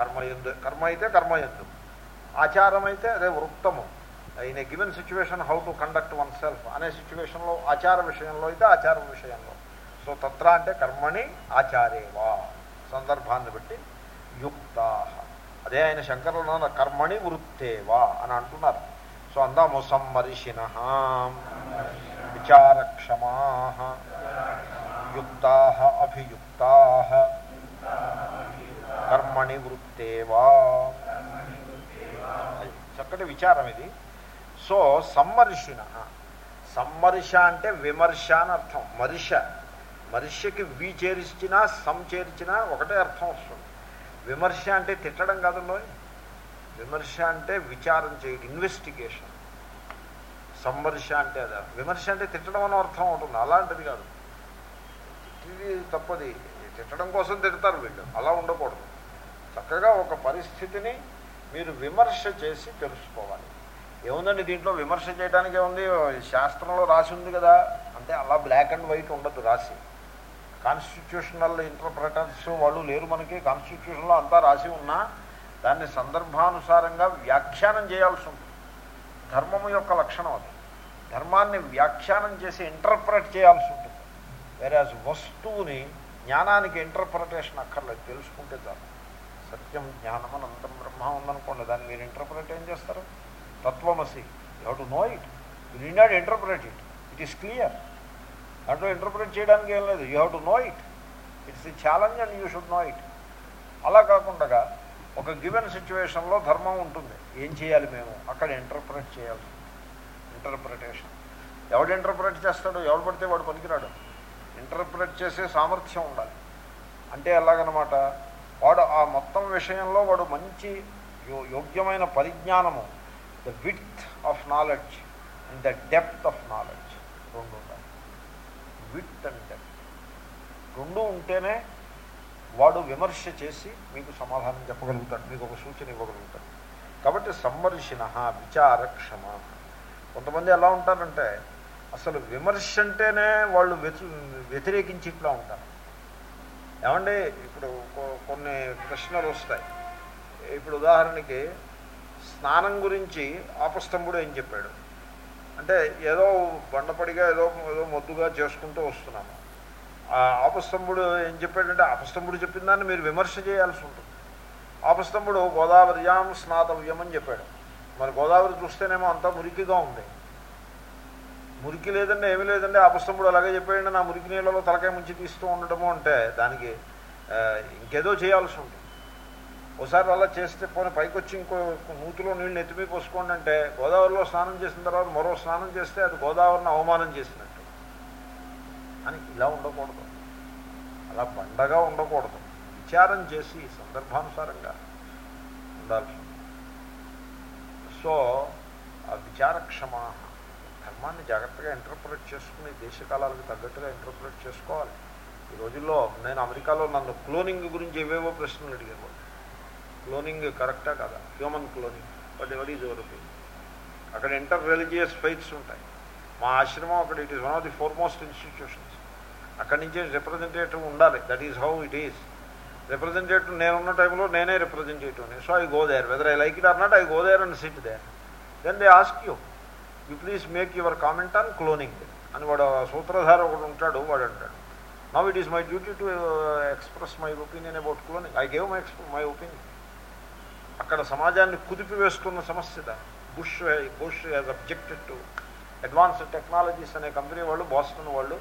కర్మయందు కర్మ అయితే కర్మయందు ఆచారం అయితే అదే వృత్తము. In a given situation how to conduct one self అనే సిచ్యువేషన్లో ఆచార విషయంలో అయితే ఆచార విషయంలో. సో తత్ర అంటే కర్మణి ఆచారేవా? సందర్భాన్ని బట్టి యుక్తా అదే ఆయన శంకరులు కర్మణి వృత్తేవా? అని అంటున్నారు. సో అందాము సమ్మరిషిణ విచారక్షమా యుక్తా అభియుక్తా కర్మణి వృత్తేవా? చక్కటి విచారం ఇది. సో సమ్మర్షిణ సమ్మర్ష అంటే విమర్శ అని అర్థం. మరిష. మరిషకి వి చేర్చినా సం చేర్చినా ఒకటే అర్థం వస్తుంది. విమర్శ అంటే తిట్టడం కాదులో విమర్శ అంటే విచారం చేయడం ఇన్వెస్టిగేషన్ సంవర్ష అంటే అదే. విమర్శ అంటే తిట్టడం అనే అర్థం ఉంటుంది. అలాంటిది కాదు. ఇది తప్పది. తిట్టడం కోసం తిడతారు వీళ్ళు. అలా ఉండకూడదు. చక్కగా ఒక పరిస్థితిని మీరు విమర్శ చేసి తెలుసుకోవాలి. ఏముందండి దీంట్లో విమర్శ చేయడానికి ఏముంది శాస్త్రంలో రాసి ఉంది కదా. అంటే అలా బ్లాక్ అండ్ వైట్ ఉండదు రాసి. కాన్స్టిట్యూషనల్ ఇంటర్ప్రిటర్స్ వాళ్ళు లేరు మనకి. కాన్స్టిట్యూషన్లో అంతా రాసి ఉన్నా దాన్ని సందర్భానుసారంగా వ్యాఖ్యానం చేయాల్సి ఉంటుంది. ధర్మం యొక్క లక్షణం అది. ధర్మాన్ని వ్యాఖ్యానం చేసి ఇంటర్ప్రెట్ చేయాల్సి ఉంటుంది. వేరే వస్తువుని జ్ఞానానికి ఇంటర్ప్రిటేషన్ అక్కర్లేదు. తెలుసుకుంటే చాలు. సత్యం జ్ఞానం అనంతం బ్రహ్మ ఉందనుకోండి దాన్ని మీరు ఇంటర్ప్రిట్ ఏం చేస్తారు? తత్వమసి. You to know it you need not interpret it it is clear దాంట్లో ఇంటర్ప్రిట్ చేయడానికి ఏం లేదు. You have to know it it's the challenge and you should know it అలా కాకుండా ఒక గివెన్ సిచ్యువేషన్లో ధర్మం ఉంటుంది. ఏం చేయాలి మేము? అక్కడ ఇంటర్ప్రిట్ చేయాల్సి ఇంటర్ప్రిటేషన్ ఎవడు ఇంటర్ప్రిట్ చేస్తాడు ఎవడు పడితే వాడు పనికిరాడు. ఇంటర్ప్రిట్ చేసే సామర్థ్యం ఉండాలి. అంటే ఎలాగనమాట? వాడు ఆ మొత్తం విషయంలో వాడు మంచి యో- యోగ్యమైన పరిజ్ఞానము. The width of knowledge and the depth of knowledge రెండు ఉండాలి విత్ అండ్ డెప్త్ రెండు ఉంటేనే వాడు విమర్శ చేసి మీకు సమాధానం చెప్పగలుగుతాడు మీకు ఒక సూచన ఇవ్వగలుగుతాడు. కాబట్టి సంవర్షిణ విచారక్షమ. కొంతమంది ఎలా ఉంటారంటే అసలు విమర్శ అంటేనే వాళ్ళు వ్యతి వ్యతిరేకించి ఇట్లా ఉంటారు. ఏమంటే ఇప్పుడు కొన్ని ప్రశ్నలు వస్తాయి. ఇప్పుడు ఉదాహరణకి స్నానం గురించి ఆపస్తంభుడు ఏం చెప్పాడు? అంటే ఏదో బండపడిగా ఏదో ఏదో మొద్దుగా చేసుకుంటూ వస్తున్నాము. ఆ ఆపస్తంభుడు ఏం చెప్పాడంటే ఆపస్తంభుడు చెప్పిన దాన్ని మీరు విమర్శ చేయాల్సి ఉంటుంది. ఆపస్తంభుడు గోదావరియాం స్నాతవ్యం అని చెప్పాడు. మరి గోదావరి చూస్తేనేమో అంతా మురికిగా ఉంది. మురికి లేదండి ఏమీ లేదండి. ఆపస్తంభుడు అలాగే చెప్పాడండి. నా మురికి నీళ్ళలో తలకాయ ముంచి తీస్తూ ఉండడము అంటే దానికి ఇంకేదో చేయాల్సి ఉంటుంది. ఒకసారి అలా చేస్తే పోనీ పైకి వచ్చి ఇంకో నూతిలో నీళ్ళు ఎత్తిమీ పోసుకోండి అంటే గోదావరిలో స్నానం చేసిన తర్వాత మరో స్నానం చేస్తే అది గోదావరిని అవమానం చేసినట్టు. అని ఇలా ఉండకూడదు. అలా బండగా ఉండకూడదు. విచారం చేసి సందర్భానుసారంగా ఉండాల్సి సో ఆ విచారక్షమా ధర్మాన్ని జాగ్రత్తగా ఇంటర్ప్రిట్ చేసుకుని దేశకాలాలకు తగ్గట్టుగా ఇంటర్ప్రిట్ చేసుకోవాలి. ఈ రోజుల్లో నేను అమెరికాలో నన్ను క్లోనింగ్ గురించి ఏవేవో ప్రశ్నలు అడిగాను క్లోనింగ్ కరెక్టా కదా? హ్యూమన్ క్లోనింగ్ బట్ ఎవరి ఈజ్ అక్కడ ఇంటర్ రిలీజియస్ ఫైట్స్ ఉంటాయి. మా ఆశ్రమం అక్కడ it is one of the foremost institutions అక్కడి నుంచి రిప్రజెంటేటివ్ ఉండాలి. That is how it is representative నేనున్న టైంలో నేనే రిప్రజెంటేటివ్ని so I go there whether I like it or not I go there and sit there then they ask you you please make your comment on cloning అని వాడు సూత్రధార ఒకడు ఉంటాడు వాడు అంటాడు. Now it is my duty to express my opinion about cloning I gave my my opinion అక్కడ సమాజాన్ని కుదిపివేస్తున్న సమస్య దాన్ని Bush Bush has objected to advanced technologies అనే కంపెనీ వాళ్ళు బాస్టన్ వాళ్ళు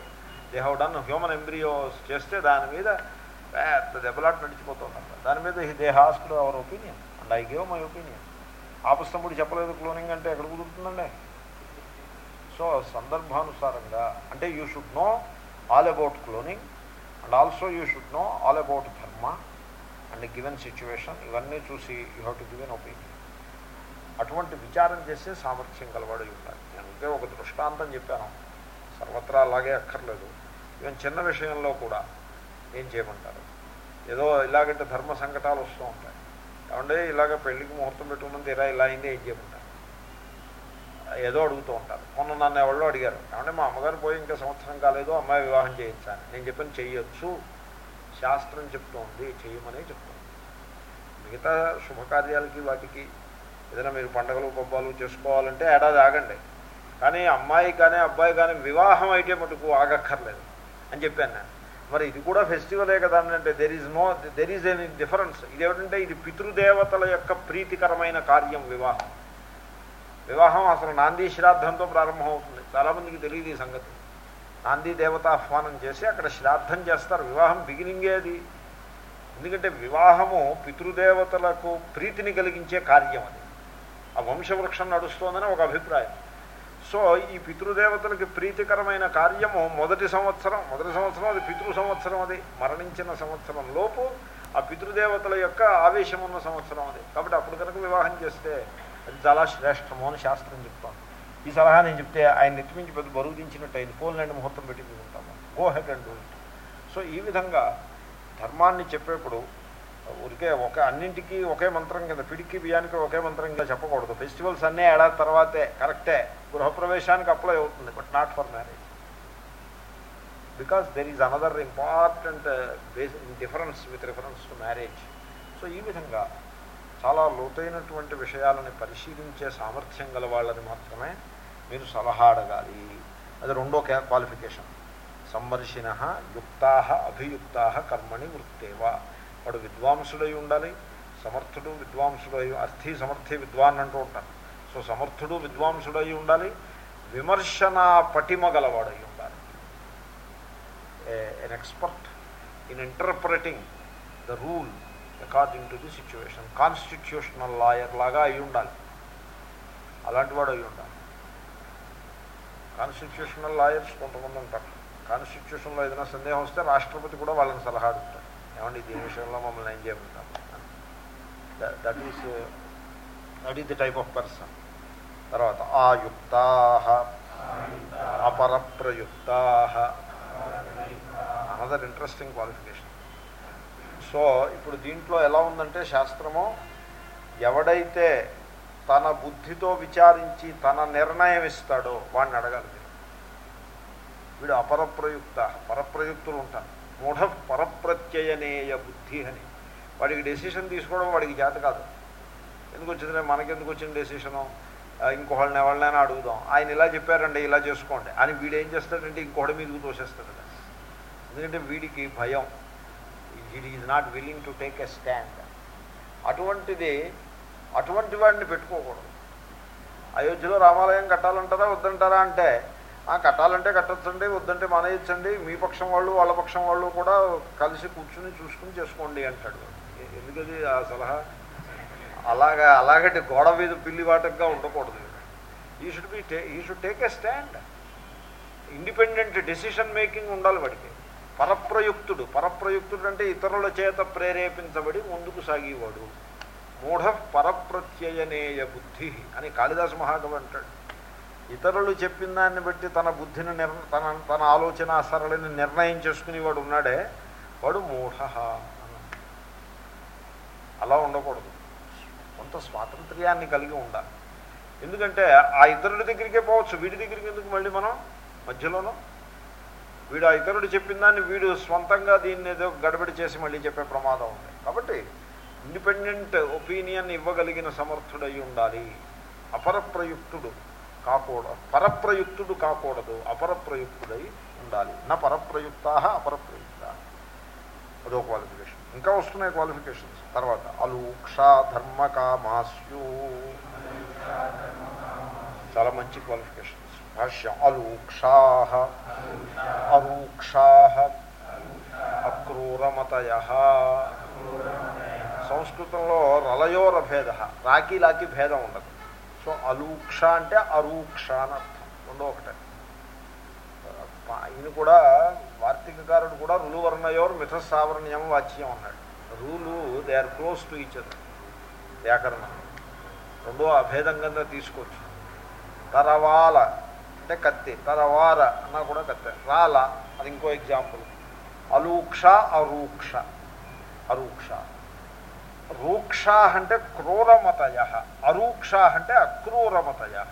they have done human embryos చేస్తే దాని మీద పెద్ద దెబ్బలాట నడిచిపోతుందంట. దాని మీద they hospital our opinion and I gave my opinion ఆపస్తంభుడు చెప్పలేదు క్లోనింగ్ అంటే ఎక్కడ కుదురుతుందండి? సో సందర్భానుసారంగా అంటే you should know all about cloning and also you should know all about dharma and given situation ఇవన్నీ చూసి you have to given opinion అటువంటి విచారం చేసే సామర్థ్యం కలవాడు ఉండాలి. నేను అంటే ఒక దృష్టాంతం చెప్పాను. సర్వత్రా అలాగే అక్కర్లేదు. ఈవెన్ చిన్న విషయంలో కూడా ఏం చేయమంటారు? ఏదో ఇలాగంటే ధర్మ సంకటాలు వస్తూ ఉంటాయి. కాబట్టి ఇలాగ పెళ్ళికి ముహూర్తం పెట్టుకున్నది ఇలా ఇలా అయింది ఏం చేయమంటారు? ఏదో అడుగుతూ ఉంటారు. మొన్న నన్ను ఎవరో అడిగారు ఏమంటే మా అమ్మగారు పోయి ఇంకా సంవత్సరం కాలేదు అమ్మాయి వివాహం చేయించాను. నేను చెప్పాను చెయ్యొచ్చు శాస్త్రం చెప్తోంది చెయ్యమనే చెప్తోంది. మిగతా శుభకార్యాలకి వాటికి ఏదైనా మీరు పండగలు పబ్బాలు చేసుకోవాలంటే ఏడాది ఆగండి. కానీ అమ్మాయి కానీ అబ్బాయి కానీ వివాహం అయితే మటుకు ఆగక్కర్లేదు అని చెప్పాను నేను. మరి ఇది కూడా ఫెస్టివలే కదా అంటే there is no there is any difference ఇదేమిటంటే ఇది పితృదేవతల యొక్క ప్రీతికరమైన కార్యం వివాహం. వివాహం అసలు నాంది శ్రాద్ధంతో ప్రారంభమవుతుంది చాలామందికి తెలియదు ఈ సంగతి. నాంది దేవత ఆహ్వానం చేసి అక్కడ శ్రాద్ధం చేస్తారు. వివాహం బిగినింగే అది. ఎందుకంటే వివాహము పితృదేవతలకు ప్రీతిని కలిగించే కార్యం అది. ఆ వంశవృక్షం నడుస్తోందని ఒక అభిప్రాయం. సో ఈ పితృదేవతలకి ప్రీతికరమైన కార్యము మొదటి సంవత్సరం. మొదటి సంవత్సరం అది పితృ సంవత్సరం అది. మరణించిన సంవత్సరం లోపు ఆ పితృదేవతల యొక్క ఆవేశం ఉన్న సంవత్సరం అది. కాబట్టి అప్పుడు కనుక వివాహం చేస్తే అది చాలా శ్రేష్టము అని శాస్త్రం చెప్తాను ఈ సలహా నేను చెప్తే ఆయన నెత్తిమించి పెద్ద బరువు దించినట్టు అయింది ఫోన్ ముహూర్తం పెట్టి ఉంటాము గో హెడ్ అండ్ సో ఈ విధంగా ధర్మాన్ని చెప్పేప్పుడు ఊరికే ఒక అన్నింటికీ ఒకే మంత్రం కింద పిడికి బియ్యానికి ఒకే మంత్రం కింద చెప్పకూడదు. ఫెస్టివల్స్ అన్నీ ఏడాది తర్వాతే కరెక్టే. గృహప్రవేశానికి అప్లై అవుతుంది but not for marriage because there is another important base difference with reference to marriage so ఈ విధంగా చాలా లోతైనటువంటి విషయాలని పరిశీలించే సామర్థ్యం గల వాళ్ళని మాత్రమే మీరు సలహా అడగాలి. అది రెండో క్వాలిఫికేషన్ సంవర్షిణ యుక్తా అభియుక్తా కర్మణి వృత్తేవా. వాడు విద్వాంసుడై ఉండాలి. సమర్థుడు విద్వాంసుడై అర్థి సమర్థి విద్వాన్ అంటూ ఉంటారు. సో సమర్థుడు విద్వాంసుడై ఉండాలి. విమర్శన పటిమ గలవాడై ఉండాలి an expert in interpreting the rule according to the situation constitutional lawyer లాగా అయి ఉండాలి. అలాంటి వాడు అయి ఉండాలి. కాన్స్టిట్యూషనల్ లాయర్స్ కొంతమంది ఉంటారు. కాన్స్టిట్యూషన్లో ఏదైనా సందేహం వస్తే రాష్ట్రపతి కూడా వాళ్ళని సలహా అడుగుతారు ఏమండి దీని విషయంలో మమ్మల్ని ఏం చేయమంటారు? That is that is the type of person తర్వాత ఆయుక్తా అపరప్రయుక్తా అనదర్ ఇంట్రెస్టింగ్ క్వాలిఫికేషన్ సో ఇప్పుడు దీంట్లో ఎలా ఉందంటే శాస్త్రము ఎవడైతే తన బుద్ధితో విచారించి తన నిర్ణయం ఇస్తాడో వాడిని అడగాలి మీరు. వీడు అపరప్రయుక్త పరప్రయుక్తులు ఉంటారు. మూఢ పరప్రత్యయనేయ బుద్ధి అని. వాడికి డెసిషన్ తీసుకోవడం వాడికి చేత కాదు. ఎందుకు వచ్చింది మనకెందుకు వచ్చిన డెసిషను ఇంకొకళ్ళని ఎవరినైనా అడుగుదాం. ఆయన ఇలా చెప్పారండి ఇలా చేసుకోండి అని వీడు ఏం చేస్తాడంటే ఇంకొకటి మీదకు తోసేస్తాడు ఎందుకంటే వీడికి భయం. It is not willing to take a stand అటువంటిది అటువంటి వాడిని పెట్టుకోకూడదు. అయోధ్యలో రామాలయం కట్టాలంటారా వద్దంటారా అంటే కట్టాలంటే కట్టచ్చండి వద్దంటే మానేయచ్చండి మీ పక్షం వాళ్ళు వాళ్ళ పక్షం వాళ్ళు కూడా కలిసి కూర్చుని చూసుకుని చేసుకోండి అంటాడు. ఎందుకది ఆ సలహా? అలాగా అలాగంటే గోడ మీద పిల్లివాటగా ఉండకూడదు. ఈ షుడ్ బి టే he should take a stand independent decision making ఉండాలి వాడికి. పరప్రయుక్తుడు. పరప్రయుక్తుడు అంటే ఇతరుల చేత ప్రేరేపించబడి ముందుకు సాగేవాడు. మూఢ పరప్రత్యయనేయ బుద్ధి అని కాళిదాస మహాకవి అంటాడు. ఇతరులు చెప్పిన దాన్ని బట్టి తన బుద్ధిని నిర్ తన తన ఆలోచన సరళిని నిర్ణయం చేసుకునేవాడు ఉన్నాడే. వాడు మూఢ అలా ఉండకూడదు. కొంత స్వాతంత్ర్యాన్ని కలిగి ఉండాలి. ఎందుకంటే ఆ ఇతరుడి దగ్గరికే పోవచ్చు. వీడి దగ్గరికి ఎందుకు మళ్ళీ మనం? మధ్యలోనూ? వీడు ఆ ఇతరుడు చెప్పిన దాన్ని వీడు స్వంతంగా దీన్ని ఏదో గడబడి చేసి మళ్ళీ చెప్పే ప్రమాదం ఉంది. కాబట్టి ఇండిపెండెంట్ ఒపీనియన్ ఇవ్వగలిగిన సమర్థుడై ఉండాలి. అపరప్రయుక్తుడు కాకూడదు పరప్రయుక్తుడు కాకూడదు. అపరప్రయుక్తుడై ఉండాలి. నా పరప్రయుక్త అపరప్రయుక్త. అదో క్వాలిఫికేషన్ ఇంకా వస్తున్నాయి క్వాలిఫికేషన్స్ తర్వాత అలూక్ష ధర్మకామాస్యు. చాలా మంచి క్వాలిఫికేషన్ అలూక్షా అరూక్షా అక్రూరమతయ సంస్కృతంలో రలయోర భేద రాకి లాకి భేదం ఉండదు. సో అలూక్ష అంటే అరూక్ష అని అర్థం రెండో ఒకటే. ఈయన కూడా వార్తికకారుడు కూడా రులువర్ణయోర్ మిథసావరణ్యం వాచ్యం అన్నాడు. Rule they are close to each other వ్యాకరణం. రెండో అభేదం కింద తీసుకోవచ్చు. తరవాల. అంటే కత్తి తరవార అన్నా కూడా కత్తి. రాల అది ఇంకో ఎగ్జాంపుల్ అలూక్ష అరూక్ష. అరూక్ష. రూక్ష అంటే క్రూరమతయ. అరూక్ష అంటే అక్రూరమతయ.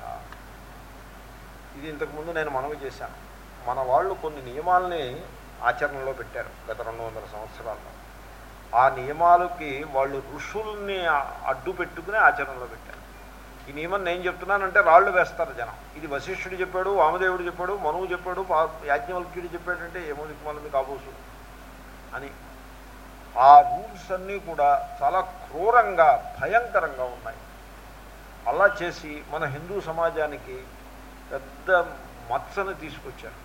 ఇది ఇంతకుముందు నేను మనవి చేశాను. మన వాళ్ళు కొన్ని నియమాల్ని ఆచరణలో పెట్టారు గత రెండు వందల సంవత్సరాల్లో. ఆ నియమాలకి వాళ్ళు ఋషుల్ని అడ్డు పెట్టుకుని ఆచరణలో పెట్టారు. ఈ నియమం నేను చెప్తున్నానంటే రాళ్ళు వేస్తారు జనం. ఇది వశిష్ఠుడు చెప్పాడు వామదేవుడు చెప్పాడు మనువు చెప్పాడు యాజ్ఞవల్క్యుడు చెప్పాడంటే ఏమో దిక్కుమాలని కాబోసు అని. ఆ రూల్స్ అన్నీ కూడా చాలా క్రూరంగా భయంకరంగా ఉన్నాయి. అలా చేసి మన హిందూ సమాజానికి పెద్ద మచ్చను తీసుకొచ్చారు.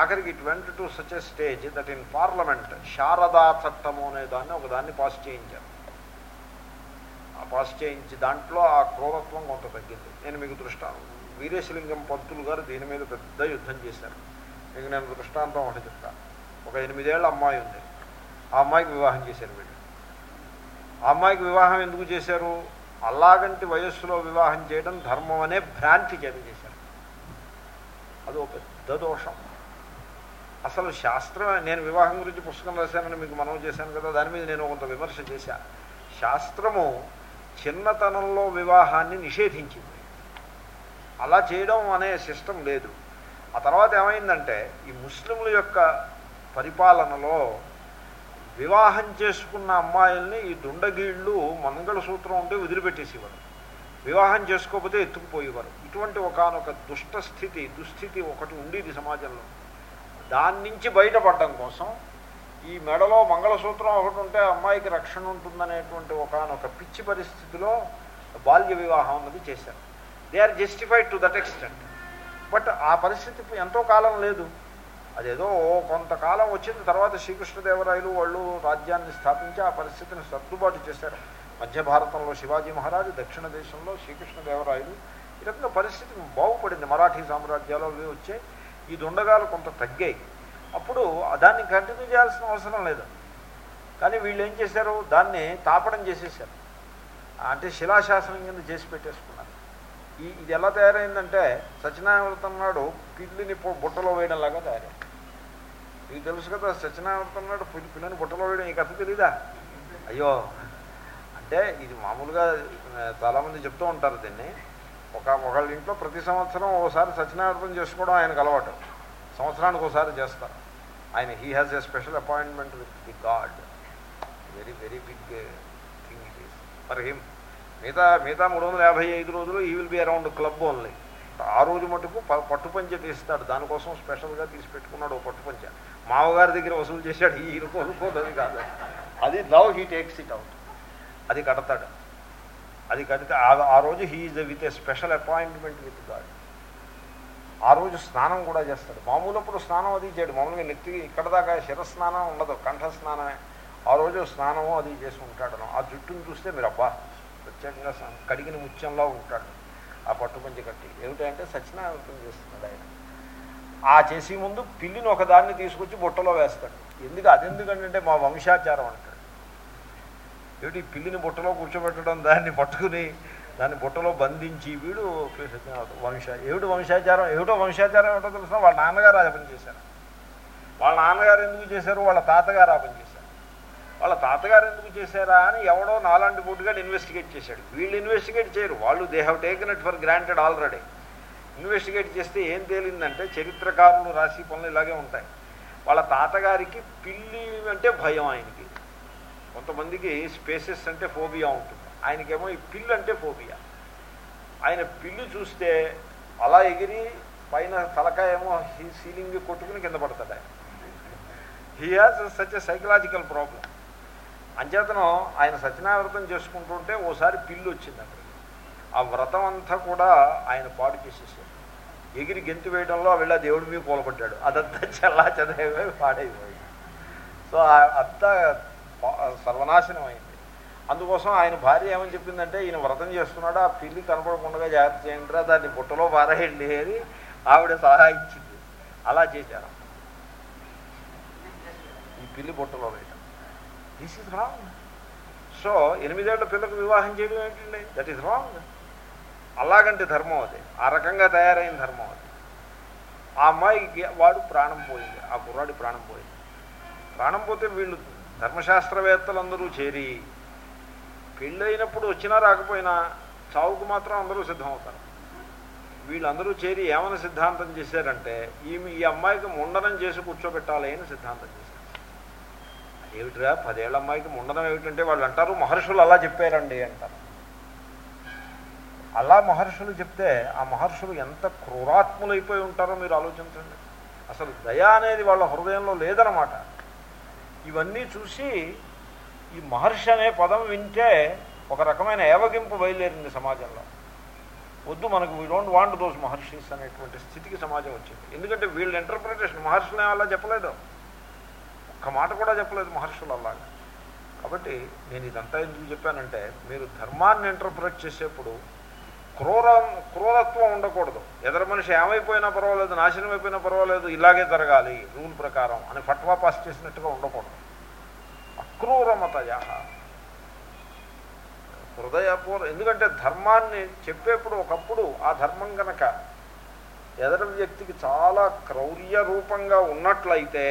ఆఖరికి it went to such a stage that in parliament Sharda చట్టము అనే దాన్ని ఒకదాన్ని పాస్ చేయించారు. పాస్ చేయించి దాంట్లో ఆ క్రూరత్వం కొంత తగ్గింది. నేను మీకు దృష్టాను వీరేశలింగం పంతులు గారు దీని మీద పెద్ద యుద్ధం చేశారు. మీకు నేను దృష్టాంతం ఒకటి చెప్తాను ఒక ఎనిమిదేళ్ళ అమ్మాయి ఉంది. ఆ అమ్మాయికి వివాహం చేశారు వీళ్ళు. ఆ అమ్మాయికి వివాహం ఎందుకు చేశారు? అలాగంటి వయస్సులో వివాహం చేయడం ధర్మం అనే భ్రాంతి చేత చేశారు. అది ఒక పెద్ద దోషం. అసలు శాస్త్రం నేను వివాహం గురించి పుస్తకం రాశానని మీకు మనం చేశాను కదా దాని మీద నేను కొంత విమర్శ చేశాను శాస్త్రము చిన్నతనంలో వివాహాన్ని నిషేధించింది. అలా చేయడం అనే సిస్టమ్ లేదు. ఆ తర్వాత ఏమైందంటే ఈ ముస్లింల యొక్క పరిపాలనలో వివాహం చేసుకున్న అమ్మాయిల్ని ఈ దుండగీళ్ళు మంగళసూత్రం ఉంటే వదిలిపెట్టేసేవారు. వివాహం చేసుకోకపోతే ఎత్తుకుపోయేవారు. ఇటువంటి ఒకనొక దుష్ట స్థితి దుస్థితి ఒకటి ఉండేది సమాజంలో. దాని నుంచి బయటపడడం కోసం ఈ మెడలో మంగళసూత్రం ఒకటి ఉంటే అమ్మాయికి రక్షణ ఉంటుందనేటువంటి ఒకనొక పిచ్చి పరిస్థితిలో బాల్య వివాహం అన్నది చేశారు. They are justified to that extent but ఆ పరిస్థితి ఎంతో కాలం లేదు. అదేదో కొంతకాలం వచ్చిన తర్వాత శ్రీకృష్ణదేవరాయలు వాళ్ళు రాజ్యాన్ని స్థాపించి ఆ పరిస్థితిని సర్దుబాటు చేశారు. మధ్య భారతంలో శివాజీ మహారాజు దక్షిణ దేశంలో శ్రీకృష్ణదేవరాయలు. ఈ రకంగా పరిస్థితి బాగుపడింది. మరాఠీ సామ్రాజ్యాలు అవి వచ్చాయి ఈ దుండగాలు కొంత తగ్గాయి. అప్పుడు దాన్ని కంటిన్యూ చేయాల్సిన అవసరం లేదు. కానీ వీళ్ళు ఏం చేశారు? దాన్ని తాపడం చేసేసారు అంటే శిలాశాసనం కింద చేసి పెట్టేసుకున్నారు. ఈ ఇది ఎలా తయారైందంటే సత్యనారాయణవ్రతం నాడు పిల్లిని బుట్టలో వేయడంలాగా తయారైంది. మీకు తెలుసు కదా సత్యనారాయణవ్రతం నాడు పిల్లి పిల్లని బుట్టలో వేయడం ఈ కథ తెలీదా? అయ్యో! అంటే ఇది మామూలుగా చాలామంది చెప్తూ ఉంటారు దీన్ని. ఒక ఒకళ్ళ ఇంట్లో ప్రతి సంవత్సరం ఒకసారి సత్యనారాయణ చేసుకోవడం ఆయనకు అలవాటు. సంవత్సరానికి ఒకసారి చేస్తారు. ఆయన he has a special appointment with the god very very big thing it is for him మిగతా మిగతా మూడు వందల యాభై ఐదు రోజులు he will be around club only ఆ రోజు మటుకు ప- పట్టుపంచ తీస్తాడు. దానికోసం స్పెషల్గా తీసి పెట్టుకున్నాడు ఓ పట్టుపంచ. మామగారి దగ్గర వసూలు చేశాడు. ఈ కొనుక్కోదు అది కాదు. అది love he takes it out అది కడతాడు. అది కడితే ఆ- ఆ రోజు he is with a special appointment with god ఆ రోజు స్నానం కూడా చేస్తాడు. మామూలప్పుడు స్నానం అది చేయడు. మామూలుగా నెత్తి ఇక్కడ దాకా శిరస్నానం ఉండదు కంఠస్నానమే. ఆ రోజు స్నానము అది చేసి ఉంటాడు. ఆ జుట్టును చూస్తే మీరు అబ్బా ప్రత్యేకంగా కడిగిన ముత్యంలో ఉంటాడు. ఆ పట్టుపంచి కట్టి. ఏమిటంటే సత్యనారాయణ చేస్తున్నాడు ఆయన. ఆ చేసే ముందు పిల్లిని ఒకదాన్ని తీసుకొచ్చి బుట్టలో వేస్తాడు. ఎందుకు? అదెందుకంటే మా వంశాచారం అంటాడు. ఏమిటి? పిల్లిని బుట్టలో కూర్చోబెట్టడం దాన్ని పట్టుకుని దాన్ని బుట్టలో బంధించి వీడు వంశ ఏమిటి వంశాచారం? ఏమిటో వంశాచారం ఏమిటో తెలుసిన? వాళ్ళ నాన్నగారు ఆ పని చేశారు. వాళ్ళ నాన్నగారు ఎందుకు చేశారు? వాళ్ళ తాతగారు ఆ పని చేశారు. వాళ్ళ తాతగారు ఎందుకు చేశారా అని ఎవడో నాలాంటి బుడ్డుగా ఇన్వెస్టిగేట్ చేశాడు. వీళ్ళు ఇన్వెస్టిగేట్ చేయరు. వాళ్ళు they have taken it for granted already investigate చేస్తే ఏం తేలిందంటే చరిత్రకారులు రాసి పనులు ఇలాగే ఉంటాయి. వాళ్ళ తాతగారికి పిల్లి అంటే భయం ఆయనకి. కొంతమందికి స్పేసెస్ అంటే ఫోబియా ఉంటుంది. ఆయనకేమో ఈ పిల్లు అంటే ఫోబియా. ఆయన పిల్లు చూస్తే అలా ఎగిరి పైన తలకాయ ఏమో సీలింగ్ కొట్టుకుని కింద పడతాడు ఆయన. He has such a psychological problem అంచేతనం ఆయన సత్యనావ్రతం చేసుకుంటుంటే ఓసారి పిల్లు వచ్చింది అక్కడికి ఆ వ్రతం అంతా కూడా ఆయన పాడు చేసేసాడు. ఎగిరి గెంతు వేయడంలో వెళ్ళ దేవుడి మీద కూలబడ్డాడు అదంతా చల్లా చదవే పాడైపోయింది. సో ఆ- అంతా సర్వనాశనం అయింది అందుకోసం ఆయన భార్య ఏమని చెప్పిందంటే ఈయన వ్రతం చేస్తున్నాడు ఆ పిల్లి కనపడకుండా జాగ్రత్త చేయండిరా దాన్ని బుట్టలో పారేయండి అని ఆవిడ సలహా ఇచ్చింది. అలా చేశారు. ఈ పిల్లి బుట్టలో వేయటం. దిస్ ఇస్ రాంగ్ సో ఎనిమిదేళ్ళ పిల్లకు వివాహం చేయడం ఏంటండి? దట్ ఈస్ రాంగ్ అలాగంటే ధర్మం అది. ఆ రకంగా తయారైన ధర్మం అది. ఆ అమ్మాయికి వాడు ప్రాణం పోయింది. ఆ కుర్రాడి ప్రాణం పోయింది. ప్రాణం పోతే వీళ్ళు ధర్మశాస్త్రవేత్తలందరూ చేరి పెళ్ళైనప్పుడు వచ్చినా రాకపోయినా చావుకు మాత్రం అందరూ సిద్ధమవుతారు. వీళ్ళందరూ చేరి ఏమైనా సిద్ధాంతం చేశారంటే ఈమె ఈ అమ్మాయికి ముండనం చేసి కూర్చోబెట్టాలి అని సిద్ధాంతం చేశారు. ఏమిటిరా పదేళ్ళ అమ్మాయికి ముండనం ఏమిటంటే వాళ్ళు అంటారు మహర్షులు అలా చెప్పారండి అంటారు. అలా మహర్షులు చెప్తే ఆ మహర్షులు ఎంత క్రూరాత్ములైపోయి ఉంటారో మీరు ఆలోచించండి. అసలు దయ అనేది వాళ్ళ హృదయంలో లేదనమాట ఇవన్నీ చూసి ఈ మహర్షి అనే పదం వింటే ఒక రకమైన ఏవగింపు బయలుదేరింది సమాజంలో. వద్దు మనకు we don't want those maharshis అనేటువంటి స్థితికి సమాజం వచ్చింది. ఎందుకంటే వీళ్ళ ఇంటర్ప్రిటేషన్ మహర్షులు అలా చెప్పలేదు. ఒక్క మాట కూడా చెప్పలేదు మహర్షులు అలాగా. కాబట్టి నేను ఇదంతా ఎందుకు చెప్పానంటే మీరు ధర్మాన్ని ఇంటర్ప్రిట్ చేసేప్పుడు క్రూర క్రూరత్వం ఉండకూడదు. ఎదర మనిషి ఏమైపోయినా పర్వాలేదు నాశనం అయిపోయినా పర్వాలేదు ఇలాగే జరగాలి రూల్ ప్రకారం అని ఫట్వా పాస్ చేసినట్టుగా ఉండకూడదు. అక్రూరమతయ హృదయపూర్ ఎందుకంటే ధర్మాన్ని చెప్పేప్పుడు ఒకప్పుడు ఆ ధర్మం గనక ఎదర వ్యక్తికి చాలా క్రౌర్య రూపంగా ఉన్నట్లయితే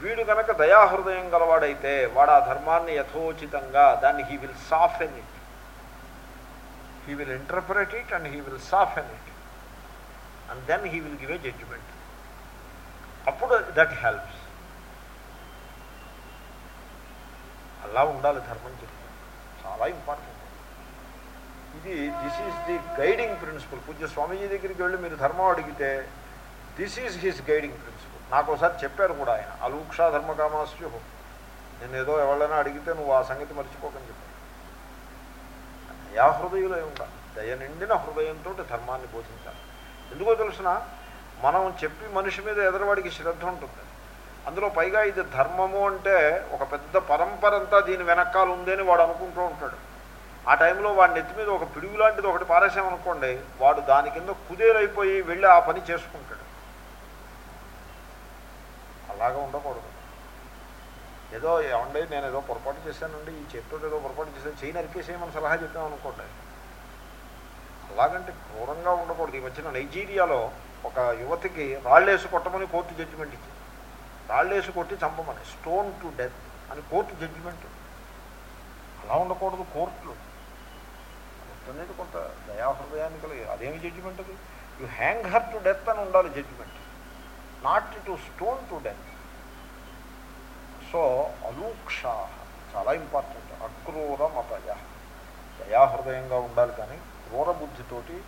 వీడు కనుక దయాహృదయం గలవాడైతే వాడు ఆ ధర్మాన్ని యథోచితంగా దాన్ని he will soften it he will interpret it and he will soften it and then he will give a judgement అప్పుడు దట్ హెల్ప్స్ అలా ఉండాలి ధర్మం చెప్తే చాలా ఇంపార్టెంట్ ఇది this is the guiding principle పూజ్య స్వామీజీ దగ్గరికి వెళ్ళి మీరు ధర్మం అడిగితే this is his guiding principle నాకు ఒకసారి చెప్పారు కూడా ఆయన అలూక్షా ధర్మకామాస్యు. నేను ఏదో ఎవరైనా అడిగితే నువ్వు ఆ సంగతి మర్చిపోకని చెప్పాను దయా హృదయంలో ఉండాలి. దయ నిండిన హృదయంతో ధర్మాన్ని బోధించాలి. ఎందుకో తెలుసిన మనం చెప్పి మనిషి మీద ఎదరవాడికి శ్రద్ధ ఉంటుంది. అందులో పైగా ఇది ధర్మము అంటే ఒక పెద్ద పరంపర అంతా దీని వెనకాల ఉందని వాడు అనుకుంటూ ఉంటాడు. ఆ టైంలో వాడి నెత్తి మీద ఒక పిడుగు లాంటిది ఒకటి పారేసామనుకోండి వాడు దాని కింద కుదేరైపోయి వెళ్ళి ఆ పని చేసుకుంటాడు. అలాగా ఉండకూడదు. ఏదో ఏమండి నేను ఏదో పొరపాటు చేశానండి ఈ చేతితో ఏదో పొరపాటు చేశాను చేయి నరికేసేయమని సలహా చెప్పామనుకోండి అలాగంటే క్రూరంగా ఉండకూడదు. ఈ మధ్యన నైజీరియాలో ఒక యువతికి రాళ్ళేసి కొట్టమని కోర్టు జడ్జిమెంట్ ఇచ్చింది. రాళ్ళేసి కొట్టి చంపమని. స్టోన్ టు డెత్ అని కోర్టు జడ్జిమెంట్. అలా ఉండకూడదు కోర్టులు. అనేది కొంత దయాహృదయాన్ని కలిగి అదేమి జడ్జిమెంట్ అది? You hang her to death అని ఉండాలి judgement. Not to stone to death. So అలూక్షా చాలా ఇంపార్టెంట్. అక్రూర మతయ. దయాహృదయంగా ఉండాలి కానీ క్రూర బుద్ధితోటి